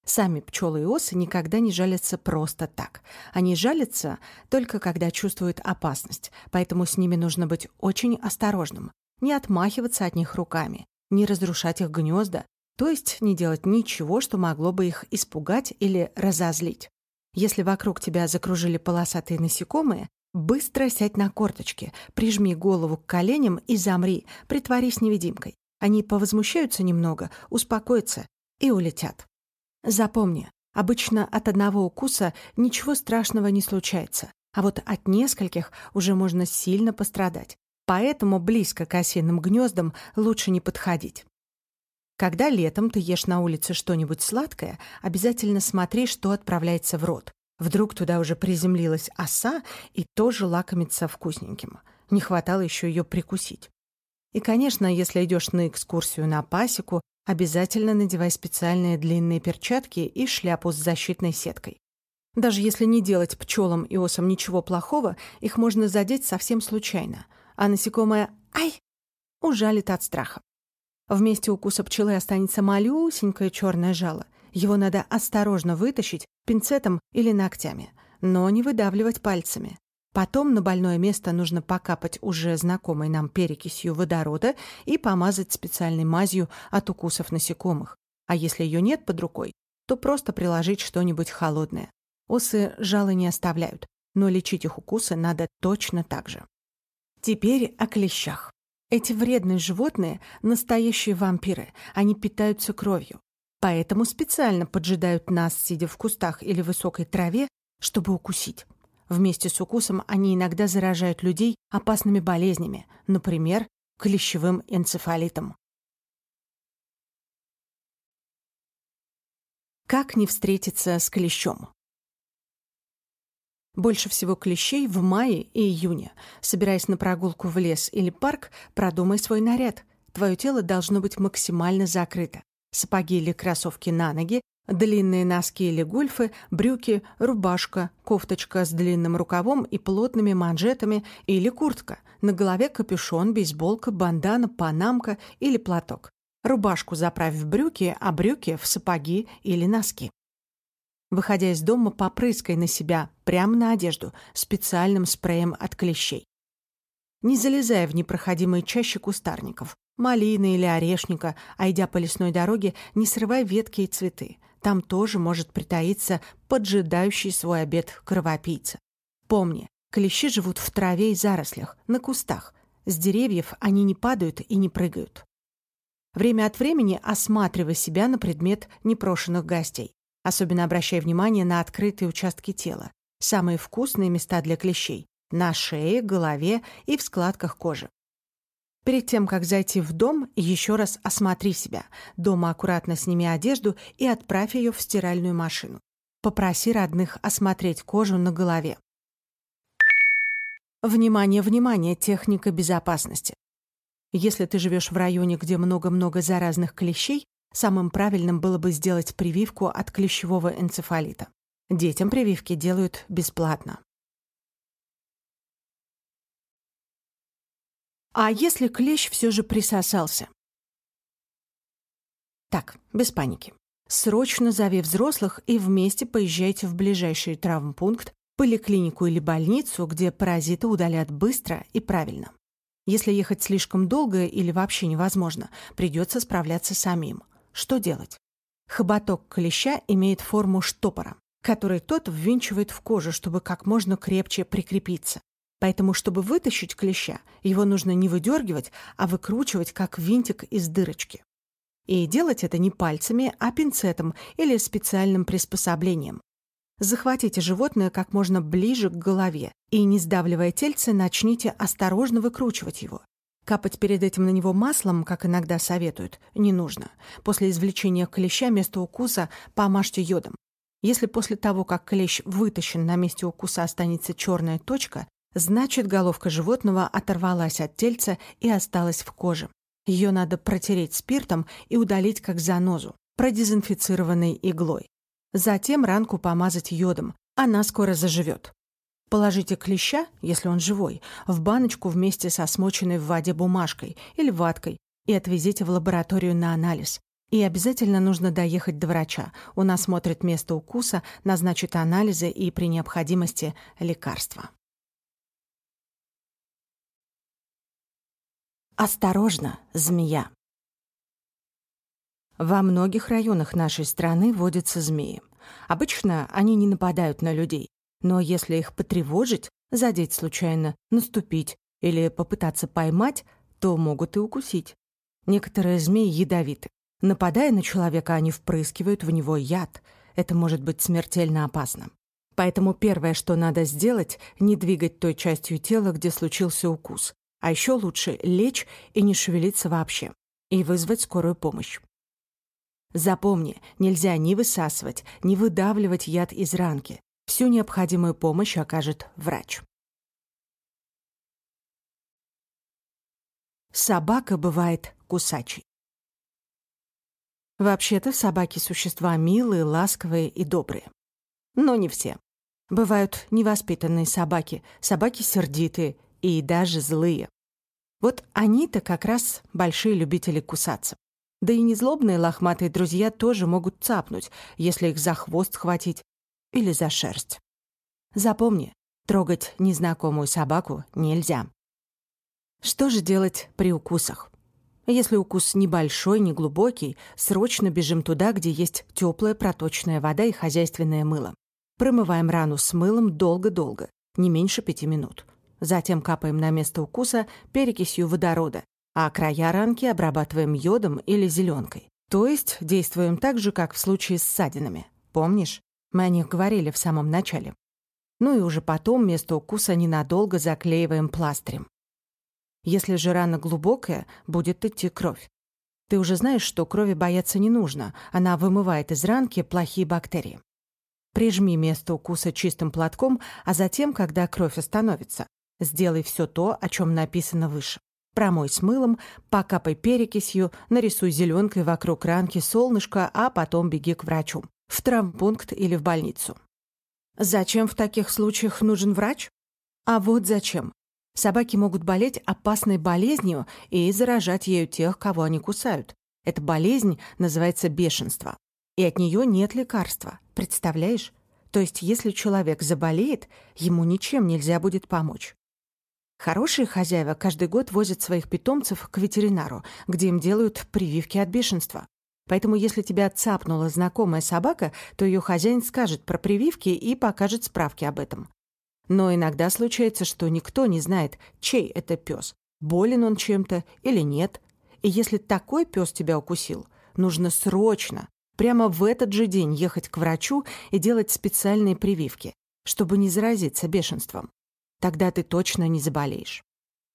Сами пчелы и осы никогда не жалятся просто так. Они жалятся только когда чувствуют опасность, поэтому с ними нужно быть очень осторожным, не отмахиваться от них руками, не разрушать их гнезда, то есть не делать ничего, что могло бы их испугать или разозлить. Если вокруг тебя закружили полосатые насекомые, быстро сядь на корточки, прижми голову к коленям и замри, притворись невидимкой. Они повозмущаются немного, успокоятся и улетят. Запомни, обычно от одного укуса ничего страшного не случается, а вот от нескольких уже можно сильно пострадать. Поэтому близко к осиным гнездам лучше не подходить. Когда летом ты ешь на улице что-нибудь сладкое, обязательно смотри, что отправляется в рот. Вдруг туда уже приземлилась оса и тоже лакомится вкусненьким. Не хватало еще ее прикусить. И, конечно, если идешь на экскурсию на пасеку, обязательно надевай специальные длинные перчатки и шляпу с защитной сеткой. Даже если не делать пчелам и осам ничего плохого, их можно задеть совсем случайно, а насекомое «ай» ужалит от страха. В месте укуса пчелы останется малюсенькое черное жало. Его надо осторожно вытащить пинцетом или ногтями, но не выдавливать пальцами. Потом на больное место нужно покапать уже знакомой нам перекисью водорода и помазать специальной мазью от укусов насекомых. А если ее нет под рукой, то просто приложить что-нибудь холодное. Осы жалы не оставляют, но лечить их укусы надо точно так же. Теперь о клещах. Эти вредные животные – настоящие вампиры, они питаются кровью. Поэтому специально поджидают нас, сидя в кустах или высокой траве, чтобы укусить. Вместе с укусом они иногда заражают людей опасными болезнями, например, клещевым энцефалитом. Как не встретиться с клещом? Больше всего клещей в мае и июне. Собираясь на прогулку в лес или парк, продумай свой наряд. Твое тело должно быть максимально закрыто. Сапоги или кроссовки на ноги, Длинные носки или гольфы, брюки, рубашка, кофточка с длинным рукавом и плотными манжетами или куртка. На голове капюшон, бейсболка, бандана, панамка или платок. Рубашку заправь в брюки, а брюки в сапоги или носки. Выходя из дома, попрыскай на себя, прямо на одежду, специальным спреем от клещей. Не залезая в непроходимые чащи кустарников, малины или орешника, а идя по лесной дороге, не срывай ветки и цветы. Там тоже может притаиться поджидающий свой обед кровопийца. Помни, клещи живут в траве и зарослях, на кустах. С деревьев они не падают и не прыгают. Время от времени осматривай себя на предмет непрошенных гостей. Особенно обращай внимание на открытые участки тела. Самые вкусные места для клещей – на шее, голове и в складках кожи. Перед тем, как зайти в дом, еще раз осмотри себя. Дома аккуратно сними одежду и отправь ее в стиральную машину. Попроси родных осмотреть кожу на голове. Внимание, внимание, техника безопасности. Если ты живешь в районе, где много-много заразных клещей, самым правильным было бы сделать прививку от клещевого энцефалита. Детям прививки делают бесплатно. А если клещ все же присосался? Так, без паники. Срочно зови взрослых и вместе поезжайте в ближайший травмпункт, поликлинику или больницу, где паразиты удалят быстро и правильно. Если ехать слишком долго или вообще невозможно, придется справляться самим. Что делать? Хоботок клеща имеет форму штопора, который тот ввинчивает в кожу, чтобы как можно крепче прикрепиться. Поэтому, чтобы вытащить клеща, его нужно не выдергивать, а выкручивать, как винтик из дырочки. И делать это не пальцами, а пинцетом или специальным приспособлением. Захватите животное как можно ближе к голове и, не сдавливая тельце, начните осторожно выкручивать его. Капать перед этим на него маслом, как иногда советуют, не нужно. После извлечения клеща место укуса помажьте йодом. Если после того, как клещ вытащен, на месте укуса останется черная точка, Значит, головка животного оторвалась от тельца и осталась в коже. Ее надо протереть спиртом и удалить как занозу, продезинфицированной иглой. Затем ранку помазать йодом. Она скоро заживет. Положите клеща, если он живой, в баночку вместе со смоченной в воде бумажкой или ваткой и отвезите в лабораторию на анализ. И обязательно нужно доехать до врача. Он осмотрит место укуса, назначит анализы и при необходимости лекарства. Осторожно, змея. Во многих районах нашей страны водятся змеи. Обычно они не нападают на людей, но если их потревожить, задеть случайно, наступить или попытаться поймать, то могут и укусить. Некоторые змеи ядовиты. Нападая на человека, они впрыскивают в него яд. Это может быть смертельно опасно. Поэтому первое, что надо сделать, не двигать той частью тела, где случился укус, а еще лучше лечь и не шевелиться вообще. И вызвать скорую помощь. Запомни, нельзя ни высасывать, ни выдавливать яд из ранки. Всю необходимую помощь окажет врач. Собака бывает кусачей. Вообще-то собаки – существа милые, ласковые и добрые. Но не все. Бывают невоспитанные собаки, собаки сердитые и даже злые. Вот они-то как раз большие любители кусаться. Да и незлобные лохматые друзья тоже могут цапнуть, если их за хвост схватить или за шерсть. Запомни, трогать незнакомую собаку нельзя. Что же делать при укусах? Если укус небольшой, неглубокий, срочно бежим туда, где есть теплая проточная вода и хозяйственное мыло. Промываем рану с мылом долго-долго, не меньше пяти минут. Затем капаем на место укуса перекисью водорода, а края ранки обрабатываем йодом или зеленкой. То есть действуем так же, как в случае с ссадинами. Помнишь? Мы о них говорили в самом начале. Ну и уже потом место укуса ненадолго заклеиваем пластырем. Если же рана глубокая, будет идти кровь. Ты уже знаешь, что крови бояться не нужно, она вымывает из ранки плохие бактерии. Прижми место укуса чистым платком, а затем, когда кровь остановится, сделай все то, о чем написано выше. Промой с мылом, покапай перекисью, нарисуй зеленкой вокруг ранки солнышко, а потом беги к врачу. В травмпункт или в больницу. Зачем в таких случаях нужен врач? А вот зачем. Собаки могут болеть опасной болезнью и заражать ею тех, кого они кусают. Эта болезнь называется бешенство. И от нее нет лекарства. Представляешь? То есть, если человек заболеет, ему ничем нельзя будет помочь. Хорошие хозяева каждый год возят своих питомцев к ветеринару, где им делают прививки от бешенства. Поэтому если тебя цапнула знакомая собака, то ее хозяин скажет про прививки и покажет справки об этом. Но иногда случается, что никто не знает, чей это пес, болен он чем-то или нет. И если такой пес тебя укусил, нужно срочно, прямо в этот же день ехать к врачу и делать специальные прививки, чтобы не заразиться бешенством. Тогда ты точно не заболеешь.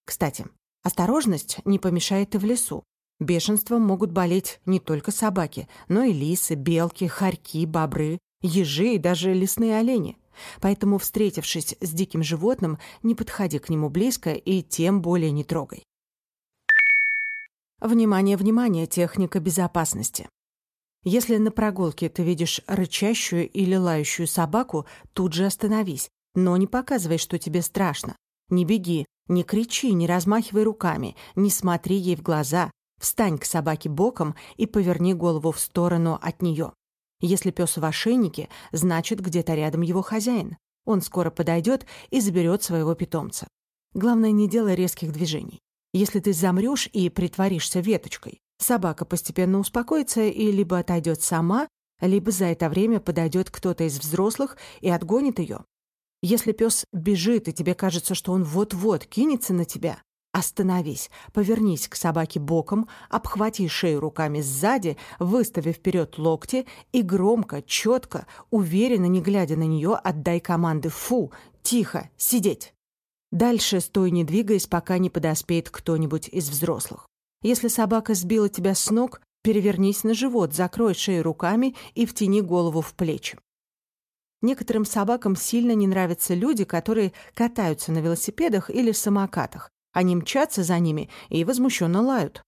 Кстати, осторожность не помешает и в лесу. Бешенством могут болеть не только собаки, но и лисы, белки, хорьки, бобры, ежи и даже лесные олени. Поэтому, встретившись с диким животным, не подходи к нему близко и тем более не трогай. Внимание, внимание, техника безопасности. Если на прогулке ты видишь рычащую или лающую собаку, тут же остановись но не показывай, что тебе страшно. Не беги, не кричи, не размахивай руками, не смотри ей в глаза. Встань к собаке боком и поверни голову в сторону от нее. Если пес в ошейнике, значит, где-то рядом его хозяин. Он скоро подойдет и заберет своего питомца. Главное, не делай резких движений. Если ты замрешь и притворишься веточкой, собака постепенно успокоится и либо отойдет сама, либо за это время подойдет кто-то из взрослых и отгонит ее. Если пес бежит, и тебе кажется, что он вот-вот кинется на тебя, остановись, повернись к собаке боком, обхвати шею руками сзади, выставив вперед локти и громко, четко, уверенно, не глядя на нее, отдай команды «фу», «тихо», «сидеть». Дальше стой, не двигаясь, пока не подоспеет кто-нибудь из взрослых. Если собака сбила тебя с ног, перевернись на живот, закрой шею руками и втяни голову в плечи. Некоторым собакам сильно не нравятся люди, которые катаются на велосипедах или самокатах. Они мчатся за ними и возмущенно лают.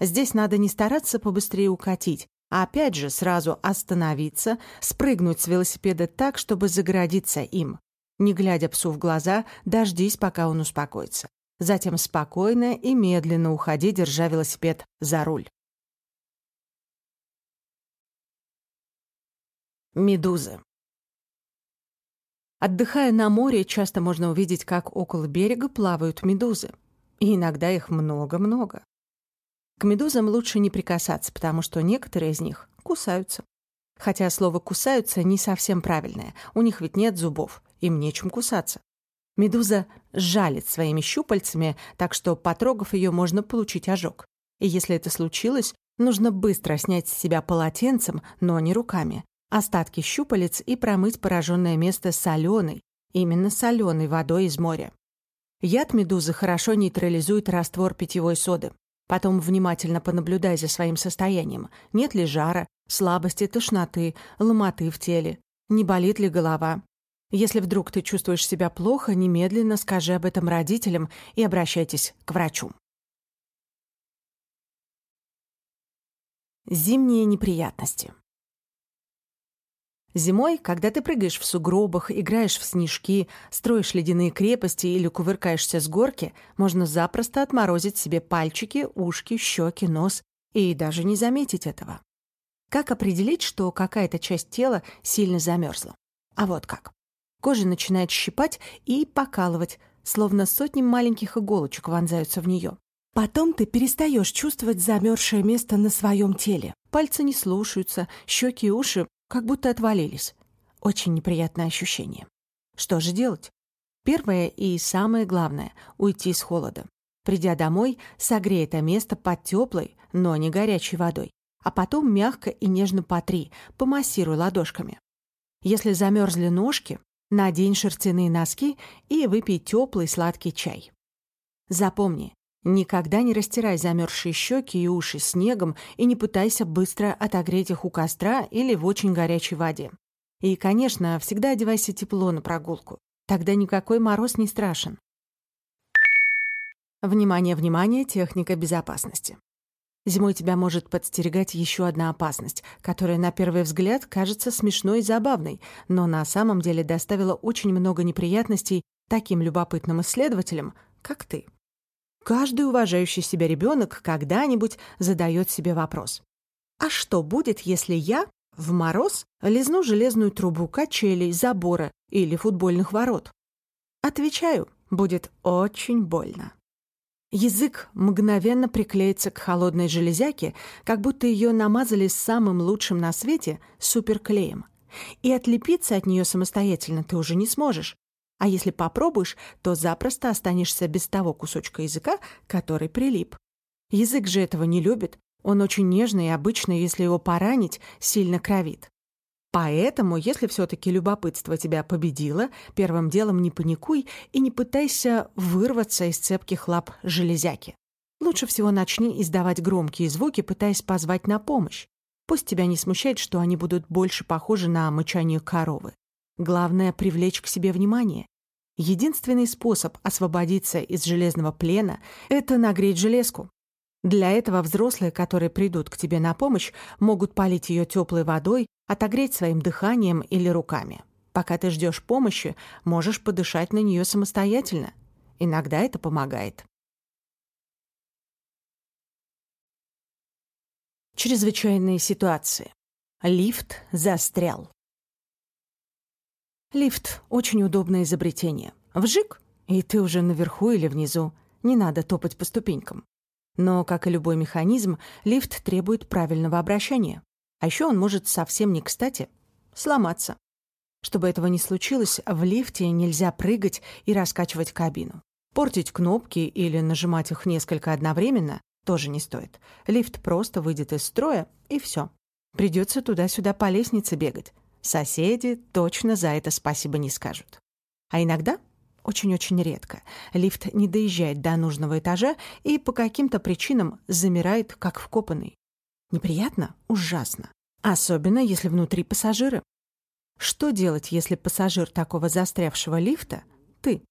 Здесь надо не стараться побыстрее укатить, а опять же сразу остановиться, спрыгнуть с велосипеда так, чтобы загородиться им. Не глядя псу в глаза, дождись, пока он успокоится. Затем спокойно и медленно уходи, держа велосипед за руль. Медузы. Отдыхая на море, часто можно увидеть, как около берега плавают медузы. И иногда их много-много. К медузам лучше не прикасаться, потому что некоторые из них кусаются. Хотя слово «кусаются» не совсем правильное. У них ведь нет зубов, им нечем кусаться. Медуза жалит своими щупальцами, так что, потрогав ее, можно получить ожог. И если это случилось, нужно быстро снять с себя полотенцем, но не руками, остатки щупалец и промыть пораженное место соленой, именно соленой водой из моря. Яд медузы хорошо нейтрализует раствор питьевой соды. Потом внимательно понаблюдай за своим состоянием. Нет ли жара, слабости, тошноты, ломоты в теле, не болит ли голова. Если вдруг ты чувствуешь себя плохо, немедленно скажи об этом родителям и обращайтесь к врачу. Зимние неприятности. Зимой, когда ты прыгаешь в сугробах, играешь в снежки, строишь ледяные крепости или кувыркаешься с горки, можно запросто отморозить себе пальчики, ушки, щеки, нос и даже не заметить этого. Как определить, что какая-то часть тела сильно замерзла? А вот как. Кожа начинает щипать и покалывать, словно сотни маленьких иголочек вонзаются в нее. Потом ты перестаешь чувствовать замерзшее место на своем теле. Пальцы не слушаются, щеки и уши как будто отвалились. Очень неприятное ощущение. Что же делать? Первое и самое главное — уйти с холода. Придя домой, согрей это место под теплой, но не горячей водой, а потом мягко и нежно потри, помассируй ладошками. Если замерзли ножки, надень шерстяные носки и выпей теплый сладкий чай. Запомни, никогда не растирай замерзшие щеки и уши снегом и не пытайся быстро отогреть их у костра или в очень горячей воде. И, конечно, всегда одевайся тепло на прогулку. Тогда никакой мороз не страшен. Внимание, внимание, техника безопасности. Зимой тебя может подстерегать еще одна опасность, которая на первый взгляд кажется смешной и забавной, но на самом деле доставила очень много неприятностей таким любопытным исследователям, как ты. Каждый уважающий себя ребенок когда-нибудь задает себе вопрос. А что будет, если я в мороз лизну железную трубу качелей, забора или футбольных ворот? Отвечаю, будет очень больно. Язык мгновенно приклеится к холодной железяке, как будто ее намазали самым лучшим на свете суперклеем. И отлепиться от нее самостоятельно ты уже не сможешь. А если попробуешь, то запросто останешься без того кусочка языка, который прилип. Язык же этого не любит. Он очень нежный и обычно, если его поранить, сильно кровит. Поэтому, если все-таки любопытство тебя победило, первым делом не паникуй и не пытайся вырваться из цепких лап железяки. Лучше всего начни издавать громкие звуки, пытаясь позвать на помощь. Пусть тебя не смущает, что они будут больше похожи на мычание коровы. Главное — привлечь к себе внимание. Единственный способ освободиться из железного плена — это нагреть железку. Для этого взрослые, которые придут к тебе на помощь, могут полить ее теплой водой отогреть своим дыханием или руками. Пока ты ждешь помощи, можешь подышать на нее самостоятельно. Иногда это помогает. Чрезвычайные ситуации. Лифт застрял. Лифт — очень удобное изобретение. Вжик, и ты уже наверху или внизу. Не надо топать по ступенькам. Но, как и любой механизм, лифт требует правильного обращения. А еще он может совсем не кстати сломаться. Чтобы этого не случилось, в лифте нельзя прыгать и раскачивать кабину. Портить кнопки или нажимать их несколько одновременно тоже не стоит. Лифт просто выйдет из строя, и все. Придется туда-сюда по лестнице бегать. Соседи точно за это спасибо не скажут. А иногда, очень-очень редко, лифт не доезжает до нужного этажа и по каким-то причинам замирает, как вкопанный. Неприятно? Ужасно. Особенно, если внутри пассажиры. Что делать, если пассажир такого застрявшего лифта — ты?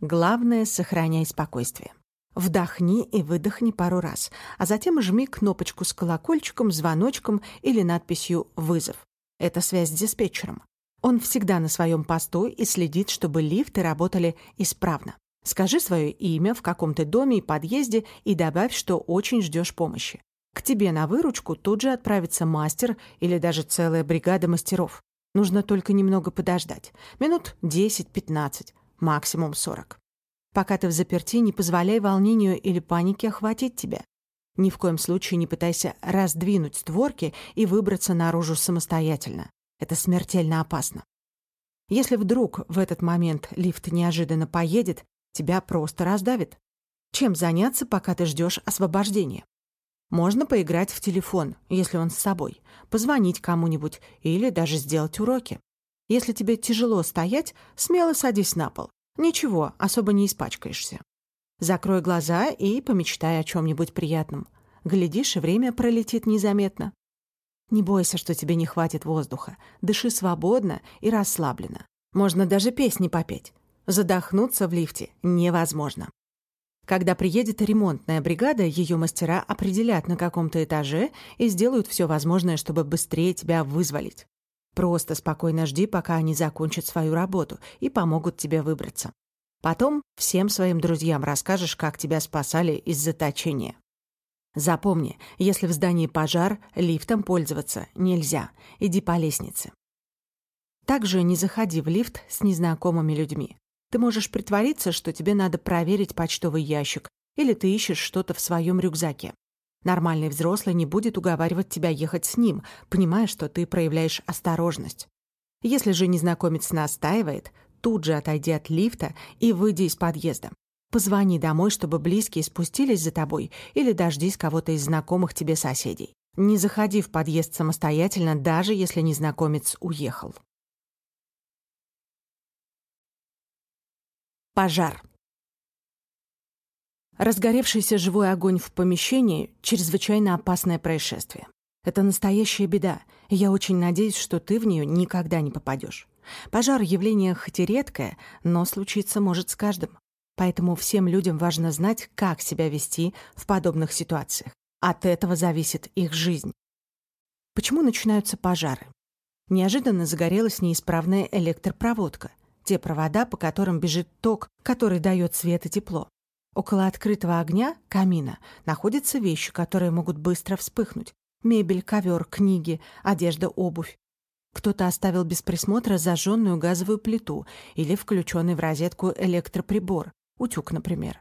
Главное — сохраняй спокойствие. Вдохни и выдохни пару раз, а затем жми кнопочку с колокольчиком, звоночком или надписью «Вызов». Это связь с диспетчером. Он всегда на своем посту и следит, чтобы лифты работали исправно. Скажи свое имя в каком-то доме и подъезде и добавь, что очень ждешь помощи. К тебе на выручку тут же отправится мастер или даже целая бригада мастеров. Нужно только немного подождать. Минут 10-15, максимум 40. Пока ты в заперти, не позволяй волнению или панике охватить тебя. Ни в коем случае не пытайся раздвинуть створки и выбраться наружу самостоятельно. Это смертельно опасно. Если вдруг в этот момент лифт неожиданно поедет, тебя просто раздавит. Чем заняться, пока ты ждешь освобождения? Можно поиграть в телефон, если он с собой, позвонить кому-нибудь или даже сделать уроки. Если тебе тяжело стоять, смело садись на пол. Ничего, особо не испачкаешься. Закрой глаза и помечтай о чем-нибудь приятном. Глядишь, и время пролетит незаметно. Не бойся, что тебе не хватит воздуха. Дыши свободно и расслабленно. Можно даже песни попеть. Задохнуться в лифте невозможно. Когда приедет ремонтная бригада, ее мастера определят на каком-то этаже и сделают все возможное, чтобы быстрее тебя вызволить. Просто спокойно жди, пока они закончат свою работу и помогут тебе выбраться. Потом всем своим друзьям расскажешь, как тебя спасали из заточения. Запомни, если в здании пожар, лифтом пользоваться нельзя. Иди по лестнице. Также не заходи в лифт с незнакомыми людьми. Ты можешь притвориться, что тебе надо проверить почтовый ящик, или ты ищешь что-то в своем рюкзаке. Нормальный взрослый не будет уговаривать тебя ехать с ним, понимая, что ты проявляешь осторожность. Если же незнакомец настаивает, тут же отойди от лифта и выйди из подъезда. Позвони домой, чтобы близкие спустились за тобой или дождись кого-то из знакомых тебе соседей. Не заходи в подъезд самостоятельно, даже если незнакомец уехал. Пожар. Разгоревшийся живой огонь в помещении — чрезвычайно опасное происшествие. Это настоящая беда, и я очень надеюсь, что ты в нее никогда не попадешь. Пожар — явление хоть и редкое, но случиться может с каждым. Поэтому всем людям важно знать, как себя вести в подобных ситуациях. От этого зависит их жизнь. Почему начинаются пожары? Неожиданно загорелась неисправная электропроводка. Те провода, по которым бежит ток, который дает свет и тепло. Около открытого огня, камина, находятся вещи, которые могут быстро вспыхнуть. Мебель, ковер, книги, одежда, обувь. Кто-то оставил без присмотра зажженную газовую плиту или включенный в розетку электроприбор, утюг, например.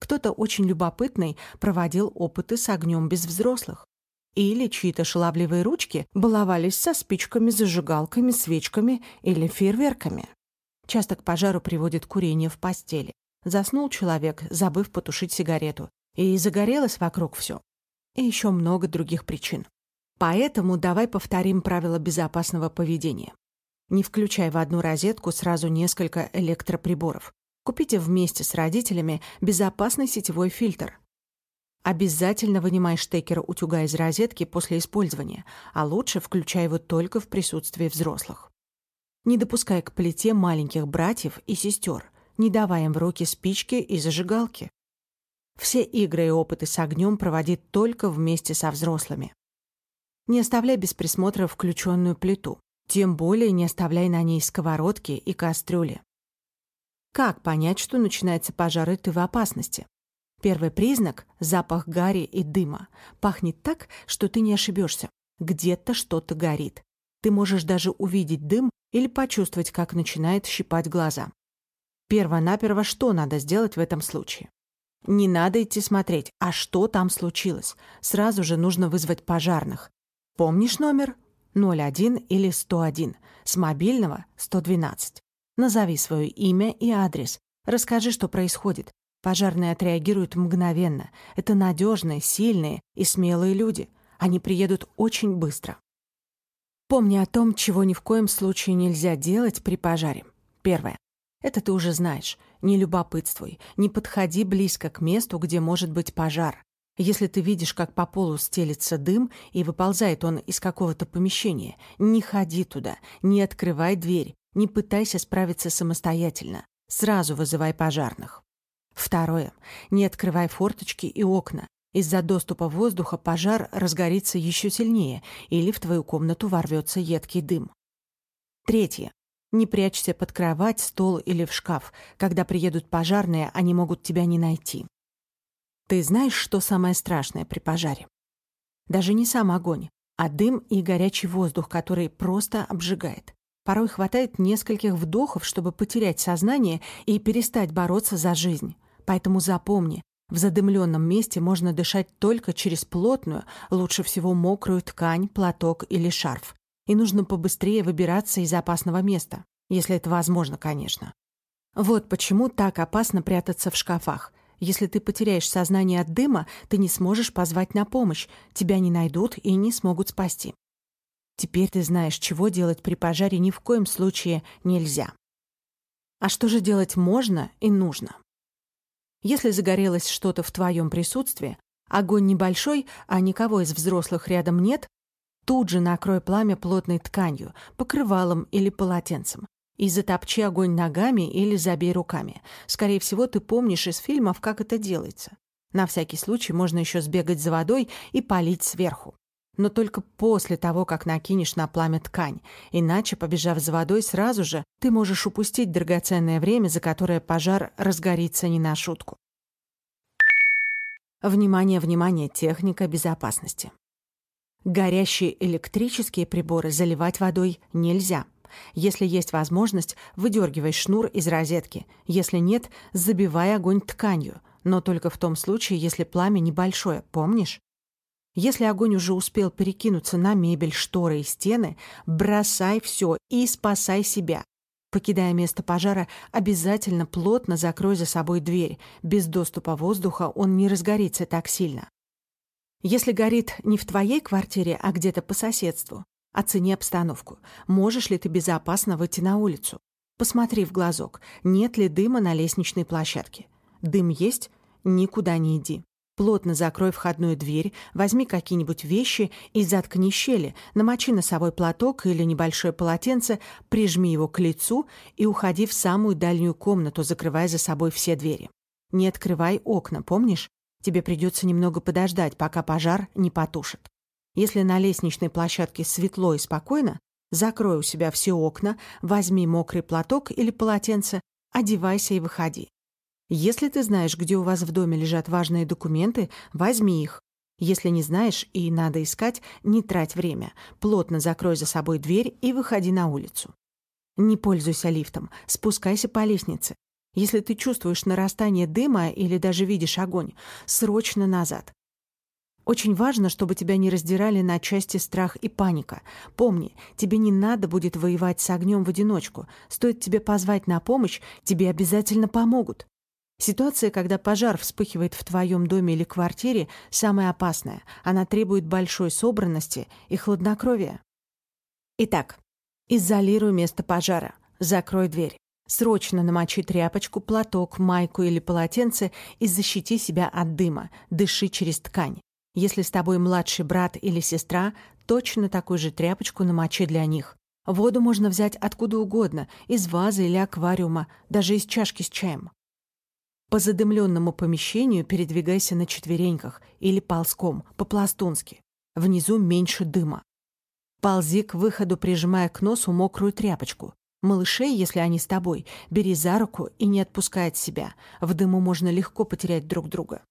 Кто-то очень любопытный проводил опыты с огнем без взрослых. Или чьи-то шаловливые ручки баловались со спичками, зажигалками, свечками или фейерверками. Часто к пожару приводит курение в постели. Заснул человек, забыв потушить сигарету, и загорелось вокруг все. И еще много других причин. Поэтому давай повторим правила безопасного поведения. Не включай в одну розетку сразу несколько электроприборов. Купите вместе с родителями безопасный сетевой фильтр. Обязательно вынимай штекер утюга из розетки после использования, а лучше включай его только в присутствии взрослых. Не допускай к плите маленьких братьев и сестер – не давая им в руки спички и зажигалки. Все игры и опыты с огнем проводить только вместе со взрослыми. Не оставляй без присмотра включенную плиту, тем более не оставляй на ней сковородки и кастрюли. Как понять, что начинается пожар и ты в опасности? Первый признак – запах гари и дыма. Пахнет так, что ты не ошибешься. Где-то что-то горит. Ты можешь даже увидеть дым или почувствовать, как начинает щипать глаза. Перво-наперво что надо сделать в этом случае? Не надо идти смотреть, а что там случилось. Сразу же нужно вызвать пожарных. Помнишь номер? 01 или 101. С мобильного 112. Назови свое имя и адрес. Расскажи, что происходит. Пожарные отреагируют мгновенно. Это надежные, сильные и смелые люди. Они приедут очень быстро. Помни о том, чего ни в коем случае нельзя делать при пожаре. Первое. Это ты уже знаешь. Не любопытствуй, не подходи близко к месту, где может быть пожар. Если ты видишь, как по полу стелится дым и выползает он из какого-то помещения, не ходи туда, не открывай дверь, не пытайся справиться самостоятельно. Сразу вызывай пожарных. Второе. Не открывай форточки и окна. Из-за доступа воздуха пожар разгорится еще сильнее или в твою комнату ворвется едкий дым. Третье. Не прячься под кровать, стол или в шкаф. Когда приедут пожарные, они могут тебя не найти. Ты знаешь, что самое страшное при пожаре? Даже не сам огонь, а дым и горячий воздух, который просто обжигает. Порой хватает нескольких вдохов, чтобы потерять сознание и перестать бороться за жизнь. Поэтому запомни, в задымленном месте можно дышать только через плотную, лучше всего мокрую ткань, платок или шарф и нужно побыстрее выбираться из опасного места, если это возможно, конечно. Вот почему так опасно прятаться в шкафах. Если ты потеряешь сознание от дыма, ты не сможешь позвать на помощь, тебя не найдут и не смогут спасти. Теперь ты знаешь, чего делать при пожаре ни в коем случае нельзя. А что же делать можно и нужно? Если загорелось что-то в твоем присутствии, огонь небольшой, а никого из взрослых рядом нет, Тут же накрой пламя плотной тканью, покрывалом или полотенцем. И затопчи огонь ногами или забей руками. Скорее всего, ты помнишь из фильмов, как это делается. На всякий случай можно еще сбегать за водой и полить сверху. Но только после того, как накинешь на пламя ткань. Иначе, побежав за водой сразу же, ты можешь упустить драгоценное время, за которое пожар разгорится не на шутку. Внимание, внимание, техника безопасности. Горящие электрические приборы заливать водой нельзя. Если есть возможность, выдергивай шнур из розетки. Если нет, забивай огонь тканью. Но только в том случае, если пламя небольшое, помнишь? Если огонь уже успел перекинуться на мебель, шторы и стены, бросай все и спасай себя. Покидая место пожара, обязательно плотно закрой за собой дверь. Без доступа воздуха он не разгорится так сильно. Если горит не в твоей квартире, а где-то по соседству, оцени обстановку. Можешь ли ты безопасно выйти на улицу? Посмотри в глазок, нет ли дыма на лестничной площадке. Дым есть? Никуда не иди. Плотно закрой входную дверь, возьми какие-нибудь вещи и заткни щели, намочи носовой платок или небольшое полотенце, прижми его к лицу и уходи в самую дальнюю комнату, закрывая за собой все двери. Не открывай окна, помнишь? Тебе придется немного подождать, пока пожар не потушит. Если на лестничной площадке светло и спокойно, закрой у себя все окна, возьми мокрый платок или полотенце, одевайся и выходи. Если ты знаешь, где у вас в доме лежат важные документы, возьми их. Если не знаешь и надо искать, не трать время. Плотно закрой за собой дверь и выходи на улицу. Не пользуйся лифтом, спускайся по лестнице. Если ты чувствуешь нарастание дыма или даже видишь огонь, срочно назад. Очень важно, чтобы тебя не раздирали на части страх и паника. Помни, тебе не надо будет воевать с огнем в одиночку. Стоит тебе позвать на помощь, тебе обязательно помогут. Ситуация, когда пожар вспыхивает в твоем доме или квартире, самая опасная. Она требует большой собранности и хладнокровия. Итак, изолируй место пожара. Закрой дверь. Срочно намочи тряпочку, платок, майку или полотенце и защити себя от дыма. Дыши через ткань. Если с тобой младший брат или сестра, точно такую же тряпочку намочи для них. Воду можно взять откуда угодно, из вазы или аквариума, даже из чашки с чаем. По задымленному помещению передвигайся на четвереньках или ползком, по-пластунски. Внизу меньше дыма. Ползи к выходу, прижимая к носу мокрую тряпочку. Малышей, если они с тобой, бери за руку и не отпускай от себя. В дыму можно легко потерять друг друга.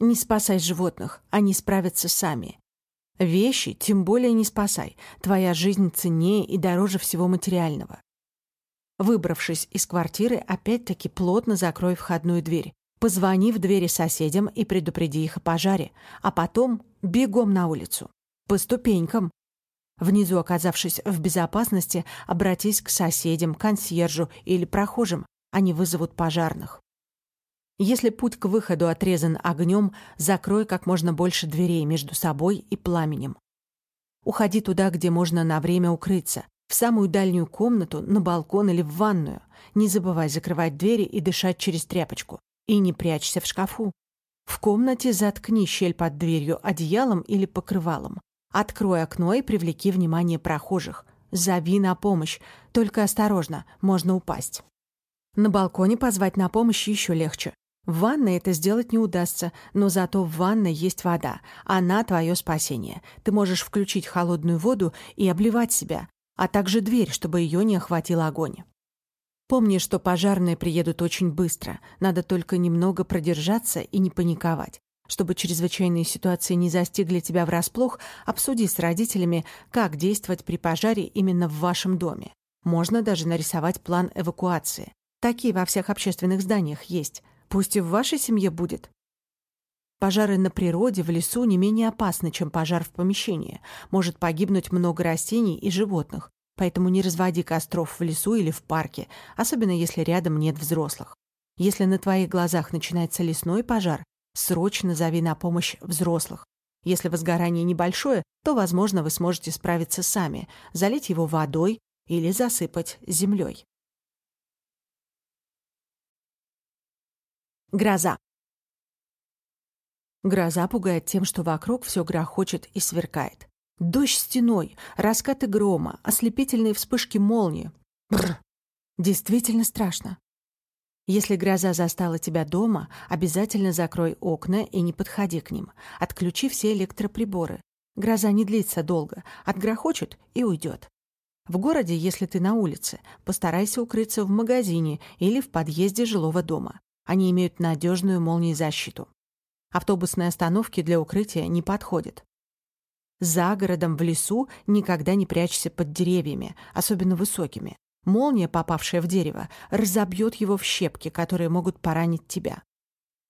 Не спасай животных, они справятся сами. Вещи тем более не спасай. Твоя жизнь ценнее и дороже всего материального. Выбравшись из квартиры, опять-таки плотно закрой входную дверь. Позвони в двери соседям и предупреди их о пожаре, а потом бегом на улицу. По ступенькам. Внизу, оказавшись в безопасности, обратись к соседям, консьержу или прохожим. Они вызовут пожарных. Если путь к выходу отрезан огнем, закрой как можно больше дверей между собой и пламенем. Уходи туда, где можно на время укрыться в самую дальнюю комнату, на балкон или в ванную. Не забывай закрывать двери и дышать через тряпочку. И не прячься в шкафу. В комнате заткни щель под дверью одеялом или покрывалом. Открой окно и привлеки внимание прохожих. Зови на помощь. Только осторожно, можно упасть. На балконе позвать на помощь еще легче. В ванной это сделать не удастся, но зато в ванной есть вода. Она твое спасение. Ты можешь включить холодную воду и обливать себя а также дверь, чтобы ее не охватил огонь. Помни, что пожарные приедут очень быстро, надо только немного продержаться и не паниковать. Чтобы чрезвычайные ситуации не застигли тебя врасплох, обсуди с родителями, как действовать при пожаре именно в вашем доме. Можно даже нарисовать план эвакуации. Такие во всех общественных зданиях есть. Пусть и в вашей семье будет. Пожары на природе, в лесу не менее опасны, чем пожар в помещении. Может погибнуть много растений и животных. Поэтому не разводи костров в лесу или в парке, особенно если рядом нет взрослых. Если на твоих глазах начинается лесной пожар, срочно зови на помощь взрослых. Если возгорание небольшое, то, возможно, вы сможете справиться сами, залить его водой или засыпать землей. Гроза. Гроза пугает тем, что вокруг все грохочет и сверкает. Дождь стеной, раскаты грома, ослепительные вспышки молнии. Бррр. Действительно страшно. Если гроза застала тебя дома, обязательно закрой окна и не подходи к ним. Отключи все электроприборы. Гроза не длится долго, отгрохочет и уйдет. В городе, если ты на улице, постарайся укрыться в магазине или в подъезде жилого дома. Они имеют надежную молниезащиту. Автобусные остановки для укрытия не подходят. За городом, в лесу никогда не прячься под деревьями, особенно высокими. Молния, попавшая в дерево, разобьет его в щепки, которые могут поранить тебя.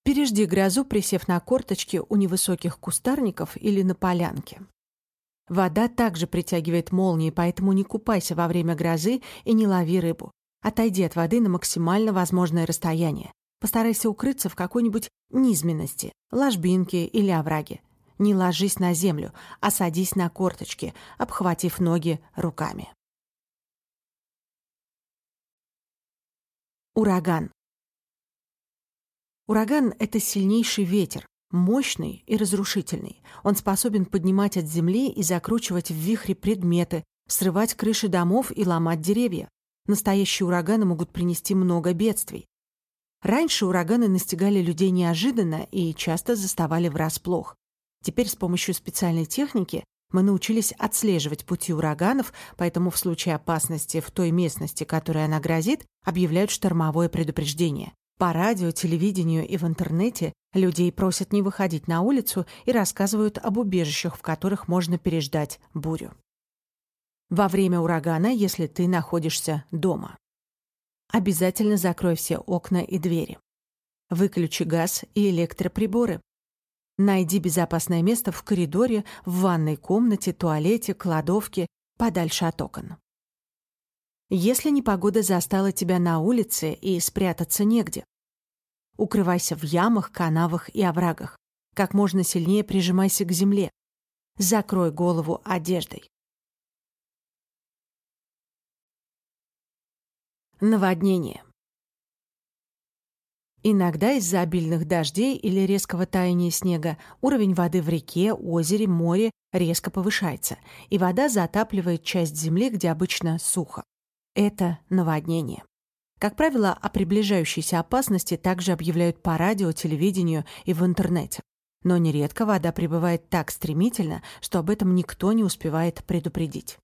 Пережди грозу, присев на корточки у невысоких кустарников или на полянке. Вода также притягивает молнии, поэтому не купайся во время грозы и не лови рыбу. Отойди от воды на максимально возможное расстояние. Постарайся укрыться в какой-нибудь низменности, ложбинке или овраге. Не ложись на землю, а садись на корточки, обхватив ноги руками. Ураган. Ураган — это сильнейший ветер, мощный и разрушительный. Он способен поднимать от земли и закручивать в вихре предметы, срывать крыши домов и ломать деревья. Настоящие ураганы могут принести много бедствий. Раньше ураганы настигали людей неожиданно и часто заставали врасплох. Теперь с помощью специальной техники мы научились отслеживать пути ураганов, поэтому в случае опасности в той местности, которой она грозит, объявляют штормовое предупреждение. По радио, телевидению и в интернете людей просят не выходить на улицу и рассказывают об убежищах, в которых можно переждать бурю. Во время урагана, если ты находишься дома. Обязательно закрой все окна и двери. Выключи газ и электроприборы. Найди безопасное место в коридоре, в ванной комнате, туалете, кладовке, подальше от окон. Если непогода застала тебя на улице и спрятаться негде. Укрывайся в ямах, канавах и оврагах. Как можно сильнее прижимайся к земле. Закрой голову одеждой. Наводнение. Иногда из-за обильных дождей или резкого таяния снега уровень воды в реке, озере, море резко повышается, и вода затапливает часть земли, где обычно сухо. Это наводнение. Как правило, о приближающейся опасности также объявляют по радио, телевидению и в интернете. Но нередко вода прибывает так стремительно, что об этом никто не успевает предупредить.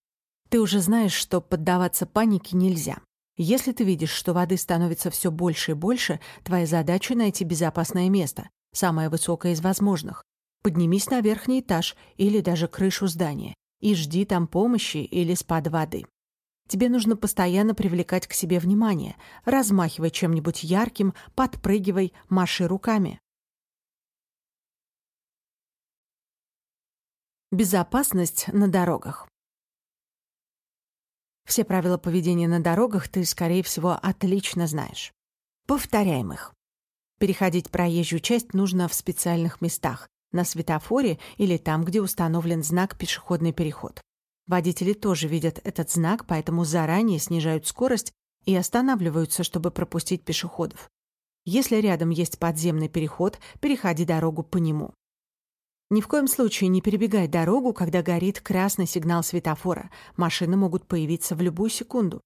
Ты уже знаешь, что поддаваться панике нельзя. Если ты видишь, что воды становится все больше и больше, твоя задача — найти безопасное место, самое высокое из возможных. Поднимись на верхний этаж или даже крышу здания и жди там помощи или спада воды. Тебе нужно постоянно привлекать к себе внимание. Размахивай чем-нибудь ярким, подпрыгивай, маши руками. Безопасность на дорогах. Все правила поведения на дорогах ты, скорее всего, отлично знаешь. Повторяем их. Переходить проезжую часть нужно в специальных местах, на светофоре или там, где установлен знак «Пешеходный переход». Водители тоже видят этот знак, поэтому заранее снижают скорость и останавливаются, чтобы пропустить пешеходов. Если рядом есть подземный переход, переходи дорогу по нему. Ни в коем случае не перебегай дорогу, когда горит красный сигнал светофора. Машины могут появиться в любую секунду.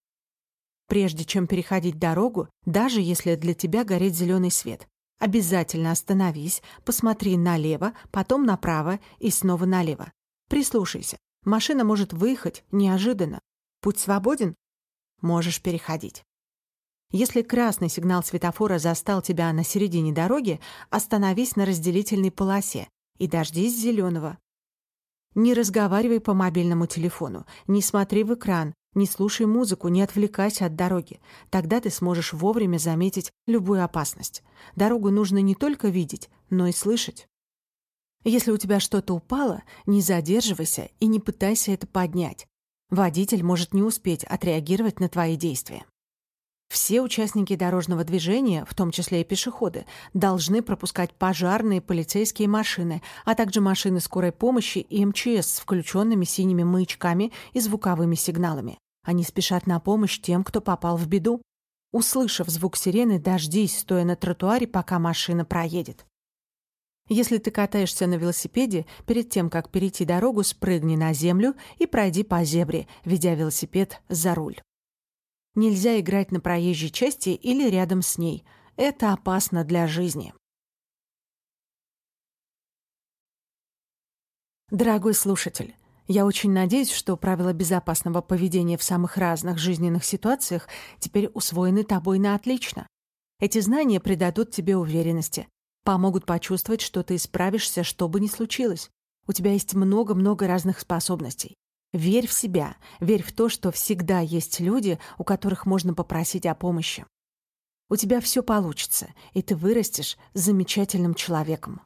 Прежде чем переходить дорогу, даже если для тебя горит зеленый свет, обязательно остановись, посмотри налево, потом направо и снова налево. Прислушайся. Машина может выехать неожиданно. Путь свободен? Можешь переходить. Если красный сигнал светофора застал тебя на середине дороги, остановись на разделительной полосе и дождись зеленого. Не разговаривай по мобильному телефону, не смотри в экран, не слушай музыку, не отвлекайся от дороги. Тогда ты сможешь вовремя заметить любую опасность. Дорогу нужно не только видеть, но и слышать. Если у тебя что-то упало, не задерживайся и не пытайся это поднять. Водитель может не успеть отреагировать на твои действия. Все участники дорожного движения, в том числе и пешеходы, должны пропускать пожарные полицейские машины, а также машины скорой помощи и МЧС с включенными синими маячками и звуковыми сигналами. Они спешат на помощь тем, кто попал в беду. Услышав звук сирены, дождись, стоя на тротуаре, пока машина проедет. Если ты катаешься на велосипеде, перед тем, как перейти дорогу, спрыгни на землю и пройди по зебре, ведя велосипед за руль. Нельзя играть на проезжей части или рядом с ней. Это опасно для жизни. Дорогой слушатель, я очень надеюсь, что правила безопасного поведения в самых разных жизненных ситуациях теперь усвоены тобой на отлично. Эти знания придадут тебе уверенности, Помогут почувствовать, что ты справишься, что бы ни случилось. У тебя есть много-много разных способностей. Верь в себя, верь в то, что всегда есть люди, у которых можно попросить о помощи. У тебя все получится, и ты вырастешь замечательным человеком.